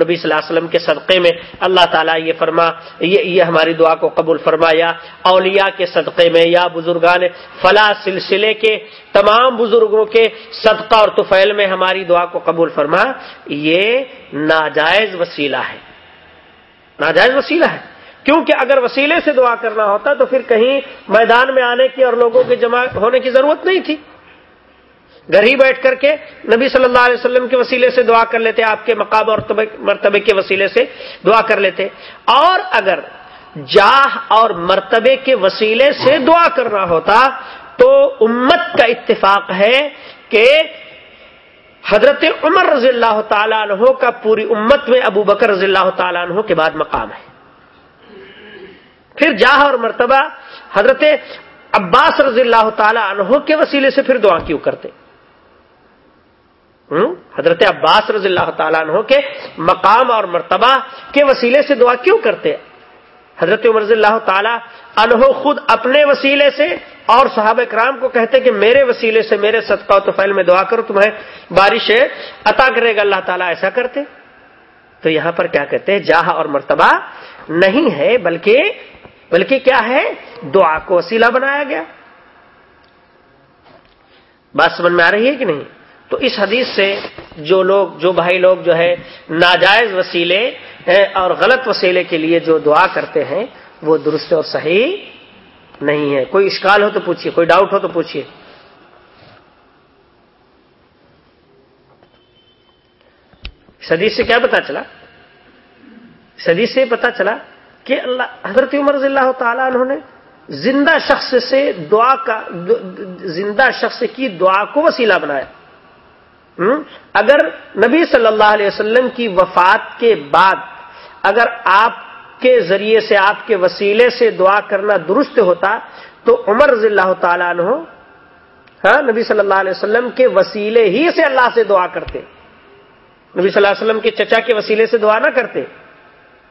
نبی صلی اللہ علیہ وسلم کے صدقے میں اللہ تعالیٰ یہ فرما، یہ یہ ہماری دعا کو قبول فرما، یا اولیاء کے صدقے میں، یا بزرگان فلاں سلسلے کے تمام بزرگوں کے صدقہ اور طفیل میں ہماری دعا کو قبول فرما، یہ ناجائز وسیلہ ہے۔ ناجائز وسیلہ ہے۔ کیونکہ اگر وسیلے سے دعا کرنا ہوتا تو پھر کہیں میدان میں آنے کی اور لوگوں کے جمع ہونے کی ضرورت نہیں تھی۔ گھر ہی بیٹھ کر کے نبی صلی اللہ علیہ وسلم کے وسیلے سے دعا کر لیتے، آپ کے مقاب اور مرتبے کے وسیلے سے دعا کر لیتے۔ اور اگر جاہ اور مرتبے کے وسیلے سے دعا کرنا ہوتا تو امت کا اتفاق ہے کہ حضرت عمر رضی اللہ تعالیٰ عنہ کا پوری امت میں ابو بکر رضی اللہ تعالیٰ عنہ کے بعد مقام ہے۔ پھر جاہ اور مرتبہ حضرت عباس رضی اللہ تعالی عنہ کے وسیلے سے پھر دعا کیوں کرتے؟ حضرت عباس رضی اللہ تعالیٰ عنہ کے مقام اور مرتبہ کے وسیلے سے دعا کیوں کرتے؟ حضرت عمر رضی اللہ تعالیٰ عنہ خود اپنے وسیلے سے اور صحابہ کرام کو کہتے کہ میرے وسیلے سے میرے صدقہ و توفیل میں دعا کرو، تمہیں بارش عطا کرے گا، اللہ تعالیٰ ایسا کرتے۔ تو یہاں پر کیا کہتے ہیں؟ جاہ اور مرتبہ نہیں ہے، بلکہ بلکہ کیا ہے؟ دعا کو وسیلہ بنایا گیا۔ بات سمجھ میں آ رہی ہے کہ نہیں؟ تو اس حدیث سے جو لوگ، جو بھائی لوگ جو ہے، ناجائز وسیلے اور غلط وسیلے کے لیے جو دعا کرتے ہیں، وہ درست اور صحیح نہیں ہے۔ کوئی اشکال ہو تو پوچھیے کوئی ڈاؤٹ ہو تو پوچھیے حدیث سے کیا پتا چلا؟ حدیث سے پتا چلا کہ اللہ حضرت عمر رضی اللہ تعالیٰ انہوں نے زندہ شخص سے دعا کا زندہ شخص کی دعا کو وسیلہ بنایا۔ اگر نبی صلی اللہ علیہ وسلم کی وفات کے بعد اگر آپ کے ذریعے سے آپ کے وسیلے سے دعا کرنا درست ہوتا تو عمر رضی اللہ تعالیٰ عنہ ہاں نبی صلی اللہ علیہ وسلم کے وسیلے ہی سے اللہ سے دعا کرتے۔ نبی صلی اللہ علیہ وسلم کے چچا کے وسیلے سے دعا نہ کرتے۔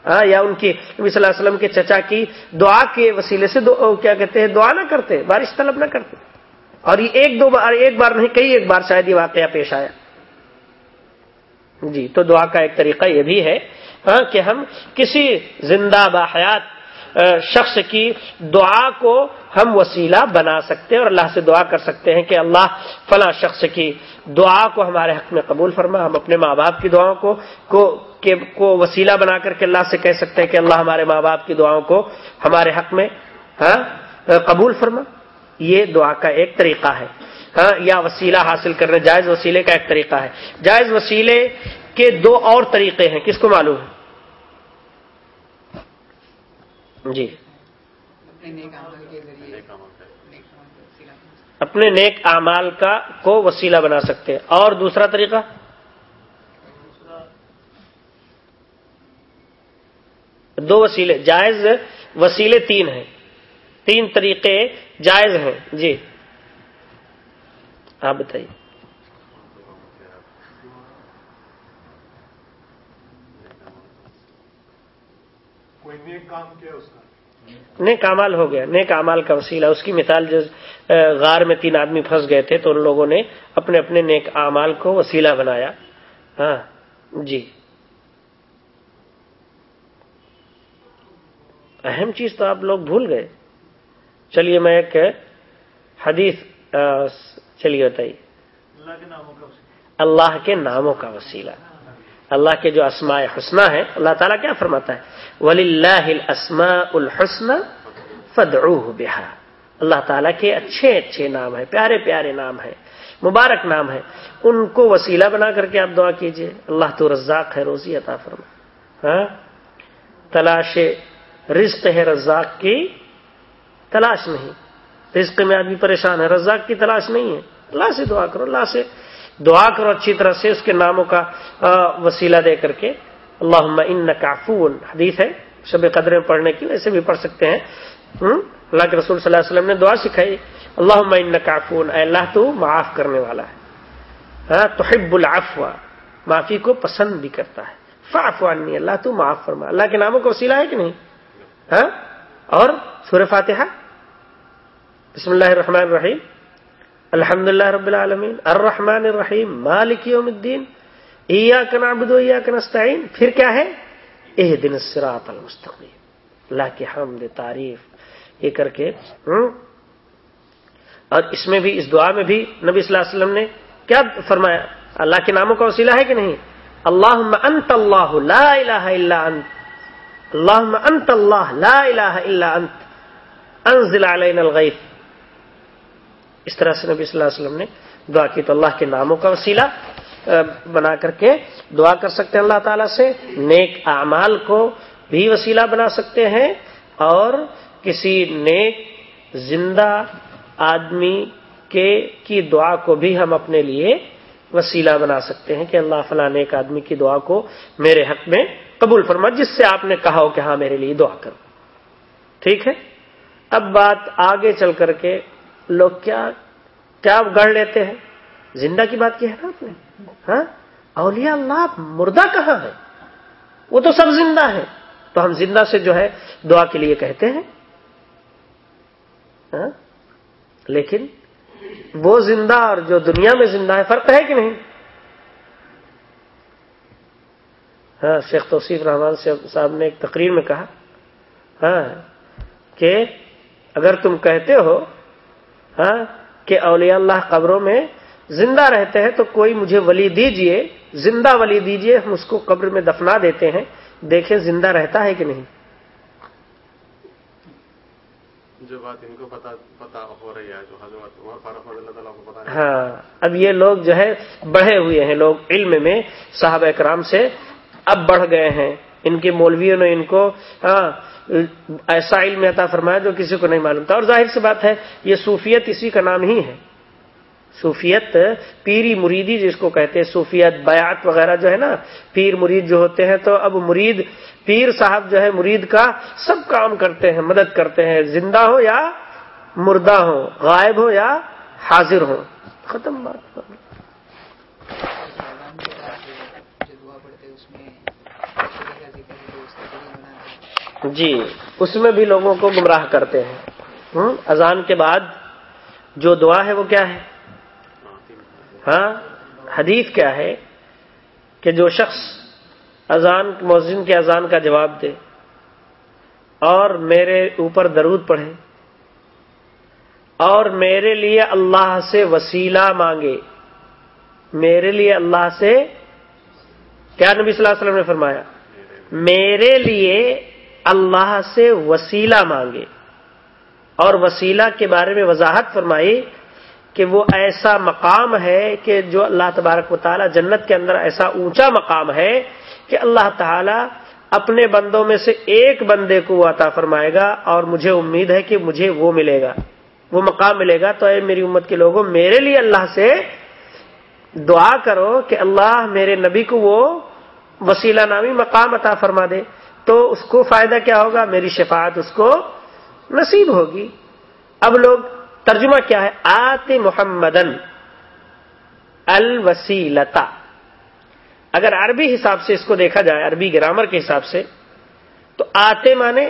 ہاں یا ان کی نبی صلی اللہ علیہ وسلم کے چچا کی دعا کے وسیلے سے کیا کہتے ہیں، دعا نہ کرتے، بارش طلب نہ کرتے۔ اور یہ ایک دو بار، ایک بار نہیں، کئی ایک بار شاید یہ واقعہ پیش آیا۔ جی تو دعا کا ایک طریقہ یہ بھی ہے ہاں کہ ہم کسی زندہ باحیات شخص کی دعا کو ہم وسیلہ بنا سکتے ہیں اور اللہ سے دعا کر سکتے ہیں کہ اللہ فلاں شخص کی دعا کو ہمارے حق میں قبول فرما، ہم اپنے ماں باپ کی دعاؤں کو کو کو وسیلہ بنا کر کے اللہ سے کہہ سکتے ہیں کہ اللہ ہمارے ماں باپ کی دعاؤں کو ہمارے حق میں ہاں قبول فرما۔ یہ دعا کا ایک طریقہ ہے۔ ہاں یا وسیلہ حاصل کرنے جائز وسیلے کا ایک طریقہ ہے۔ جائز وسیلے کے دو اور طریقے ہیں، کس کو معلوم ہے؟ جی۔ اپنے نیک اعمال کا کو وسیلہ بنا سکتے اور دوسرا طریقہ؟ دو وسیلے۔ جائز وسیلے تین ہیں۔ تین طریقے جائز ہیں۔ جی۔ آپ بتائیے۔ نیک امال ہو گیا نیک امال کا وسیلہ۔ اس کی مثال جو غار میں تین آدمی پھنس گئے تھے تو ان لوگوں نے اپنے اپنے نیک اعمال کو وسیلہ بنایا۔ ہاں جی۔ اہم چیز تو آپ لوگ بھول گئے۔ چلیے میں ایک حدیث چلیے بتائیے۔ اللہ کے ناموں کا وسیلہ۔ اللہ کے جو اسماء حسنہ ہے اللہ تعالیٰ کیا فرماتا ہے؟ ولی اللہ اسما الحسن فدعوه بها۔ اللہ تعالیٰ کے اچھے اچھے نام ہیں، پیارے پیارے نام ہیں، مبارک نام ہے ان کو وسیلہ بنا کر کے آپ دعا کیجیے۔ اللہ تو رزاق ہے، روزی عطا فرما۔ ہاں؟ تلاش رزق ہے رزاق کی تلاش نہیں۔ رزق میں آدمی پریشان ہے، رزاق کی تلاش نہیں ہے۔ اللہ سے دعا کرو، اللہ سے دعا کرو اچھی طرح سے اس کے ناموں کا وسیلہ دے کر کے۔ اللہ ان کافون حدیث ہے، شب قدرے پڑھنے کی ویسے بھی پڑھ سکتے ہیں۔ اللہ کے رسول صلی اللہ علیہ وسلم نے دعا سکھائی۔ اللہ ان کافون اے اللہ تو معاف کرنے والا ہے۔ ہاں العفو، معافی کو پسند بھی کرتا ہے۔ فاف عنی، اللہ تو معاف فرما۔ اللہ کے ناموں کا وسیلہ ہے کہ نہیں؟ ہاں اور سورہ فاتحہ؟ بسم اللہ الرحمن الرحیم۔ الحمد للہ رب العالمین. الرحمن الرحیم. مالک یوم الدین. ایاک نعبد و ایاک نستعین. پھر کیا ہے؟ اہ دن الصراط المستقیم. اللہ کی حمد، تعریف، یہ کر کے اور اس میں بھی، اس دعا میں بھی نبی صلی اللہ علیہ وسلم نے کیا فرمایا؟ اللہ کے ناموں کا وسیلہ ہے کہ نہیں؟ اللہ انت اللہ، لا الہ الا انت. اللہ انت اللہ، لا الہ الا انت. انزل علینا الغیث. اس طرح سے نبی صلی اللہ علیہ وسلم نے دعا کی تو اللہ کے ناموں کا وسیلہ بنا کر کے دعا کر سکتے ہیں اللہ تعالیٰ سے۔ نیک اعمال کو بھی وسیلہ بنا سکتے ہیں اور کسی نیک زندہ آدمی کے، کی دعا کو بھی ہم اپنے لیے وسیلہ بنا سکتے ہیں کہ اللہ فلاں نیک آدمی کی دعا کو میرے حق میں قبول فرما، جس سے آپ نے کہا ہو کہ ہاں میرے لیے دعا کرو۔ ٹھیک ہے؟ اب بات آگے چل کر کے لوگ کیا کیا گڑھ لیتے ہیں؟ زندہ کی بات کی ہے نا آپ نے؟ ہاں؟ اولیاء اللہ مردہ کہاں ہے وہ تو سب زندہ ہے تو ہم زندہ سے جو ہے دعا کے لیے کہتے ہیں۔ ہاں؟ لیکن وہ زندہ اور جو دنیا میں زندہ ہے فرق ہے کہ نہیں؟ ہاں شیخ توصیف رحمان صاحب نے ایک تقریر میں کہا ہاں کہ اگر تم کہتے ہو ہاں کہ اولیاء اللہ قبروں میں زندہ رہتے ہیں تو کوئی مجھے ولی دیجیے زندہ ولی دیجیے ہم اس کو قبر میں دفنا دیتے ہیں دیکھیں زندہ رہتا ہے کہ نہیں۔ جو بات ان کو پتا ہو رہی ہے جو حضرت اللہ تعالیٰ کو پتا ہاں اب یہ لوگ جو ہے بڑھے ہوئے ہیں لوگ علم میں صاحب اکرام سے اب بڑھ گئے ہیں۔ ان کے مولویوں نے ان کو ہاں ایسا علم عطا فرمایا جو کسی کو نہیں معلوم تھا۔ اور ظاہر سی بات ہے، یہ صوفیت اسی کا نام ہی ہے۔ صوفیت پیری مریدی جس کو کہتے ہیں، صوفیت بیات وغیرہ جو ہے نا، پیر مرید جو ہوتے ہیں تو اب مرید، پیر صاحب جو ہے مرید کا سب کام کرتے ہیں، مدد کرتے ہیں۔ زندہ ہو یا مردہ ہو، غائب ہو یا حاضر ہو۔ ختم بات۔ جی اس میں بھی لوگوں کو گمراہ کرتے ہیں۔ ہاں، اذان کے بعد جو دعا ہے وہ کیا ہے؟ ہاں حدیث کیا ہے کہ جو شخص اذان، مؤذن کے اذان کا جواب دے اور میرے اوپر درود پڑھے اور میرے لیے اللہ سے وسیلہ مانگے، میرے لیے اللہ سے کیا نبی صلی اللہ علیہ وسلم نے فرمایا؟ میرے لیے اللہ سے وسیلہ مانگے اور وسیلہ کے بارے میں وضاحت فرمائی کہ وہ ایسا مقام ہے کہ جو اللہ تبارک و تعالی جنت کے اندر ایسا اونچا مقام ہے کہ اللہ تعالی اپنے بندوں میں سے ایک بندے کو وہ عطا فرمائے گا اور مجھے امید ہے کہ مجھے وہ ملے گا، وہ مقام ملے گا۔ تو اے میری امت کے لوگوں، میرے لیے اللہ سے دعا کرو کہ اللہ میرے نبی کو وہ وسیلہ نامی مقام عطا فرما دے۔ تو اس کو فائدہ کیا ہوگا؟ میری شفاعت اس کو نصیب ہوگی۔ اب لوگ، ترجمہ کیا ہے؟ آت محمدن الوسیلتا۔ اگر عربی حساب سے اس کو دیکھا جائے، عربی گرامر کے حساب سے، تو آتے مانے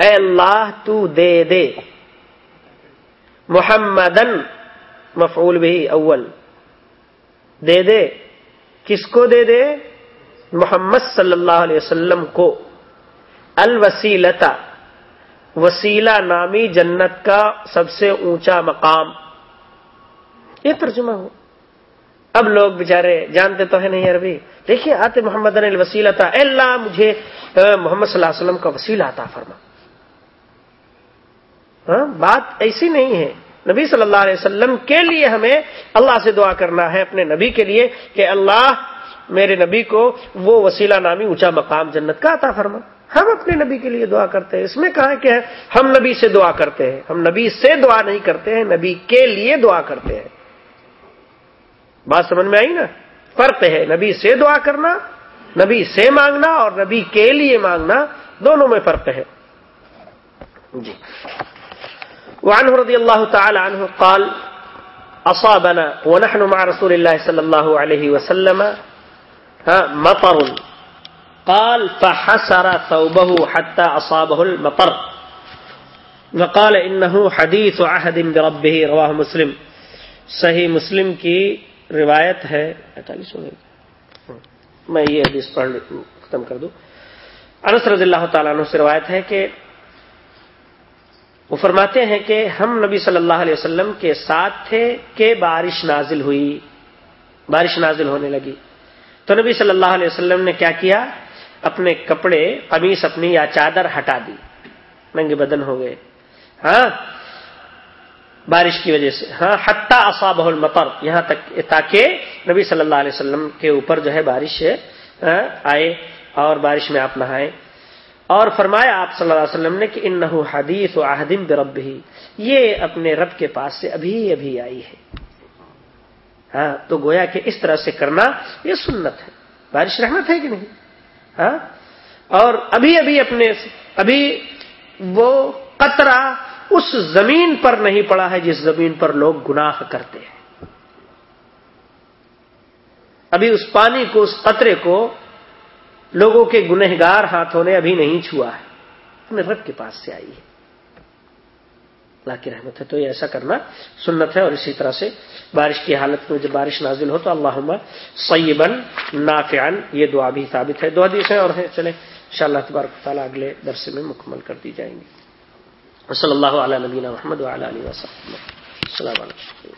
اے اللہ تو دے دے۔ محمدن مفعول بھی اول۔ دے دے۔ کس کو دے دے؟ محمد صلی اللہ علیہ وسلم کو الوسیلتا، وسیلہ نامی جنت کا سب سے اونچا مقام۔ یہ ترجمہ ہو۔ اب لوگ بےچارے جانتے تو ہے نہیں عربی۔ دیکھیے آتے محمد الوسیلہ تھا اللہ مجھے محمد صلی اللہ علیہ وسلم کا وسیلہ آتا فرما۔ ہاں بات ایسی نہیں ہے۔ نبی صلی اللہ علیہ وسلم کے لیے ہمیں اللہ سے دعا کرنا ہے، اپنے نبی کے لیے کہ اللہ میرے نبی کو وہ وسیلہ نامی اونچا مقام جنت کا عطا فرما۔ ہم اپنے نبی کے لیے دعا کرتے ہیں۔ اس میں کہا کہ ہم نبی سے دعا کرتے ہیں۔ ہم نبی سے دعا نہیں کرتے ہیں، نبی کے لیے دعا کرتے ہیں۔ بات سمجھ میں آئی نا؟ فرق ہے نبی سے دعا کرنا، نبی سے مانگنا اور نبی کے لیے مانگنا دونوں میں فرق ہے۔ جی۔ وعنه رضي الله تعالى عنه قال أصابنا ونحن مع رسول الله صلى الله عليه وسلم مطر. قال، فحسر ثوبه حتى أصابه المطر. وقال إنه حديث عهد بربه، رواه مسلم. صحیح مسلم کی روایت ہے. اڑتالیس ہو گئی. میں یہ حدیث پڑھ ختم کر دوں. انس رضی اللہ تعالیٰ عنہ سے روایت ہے کہ وہ فرماتے ہیں کہ ہم نبی صلی اللہ علیہ وسلم کے ساتھ تھے کہ بارش نازل ہوئی، بارش نازل ہونے لگی۔ تو نبی صلی اللہ علیہ وسلم نے کیا کیا؟ اپنے کپڑے، قمیص اپنی یا چادر ہٹا دی۔ ننگے بدن ہو گئے۔ ہاں؟ بارش کی وجہ سے۔ ہاں؟ حتہ اصاب المطر۔ یہاں تک تاکہ نبی صلی اللہ علیہ وسلم کے اوپر جو ہے بارش ہاں، آئے اور بارش میں آپ نہائے اور فرمایا آپ صلی اللہ علیہ وسلم نے کہ ان حدیث و احدم برب ہی یہ اپنے رب کے پاس سے ابھی ابھی آئی ہے۔ ہاں تو گویا کہ اس طرح سے کرنا یہ سنت ہے۔ بارش رحمت ہے کہ نہیں؟ ہاں؟ اور ابھی ابھی اپنے ابھی وہ قطرہ اس زمین پر نہیں پڑا ہے جس زمین پر لوگ گناہ کرتے ہیں۔ ابھی اس پانی کو، اس قطرے کو لوگوں کے گنہگار ہاتھوں نے ابھی نہیں چھوا ہے۔ اپنے رب کے پاس سے آئی ہے۔ اللہ کی رحمت ہے، تو یہ ایسا کرنا سنت ہے اور اسی طرح سے بارش کی حالت میں جب بارش نازل ہو تو اللہ سیبن نافعن یہ دعا بھی ثابت ہے۔ دو حدیث اور ہیں چلے ان شاء اللہ تبارک تعالیٰ اگلے درسے میں مکمل کر دی جائیں گے صلی اللہ علیہ نبینہ محمد علیہ وسلم السلام علیکم۔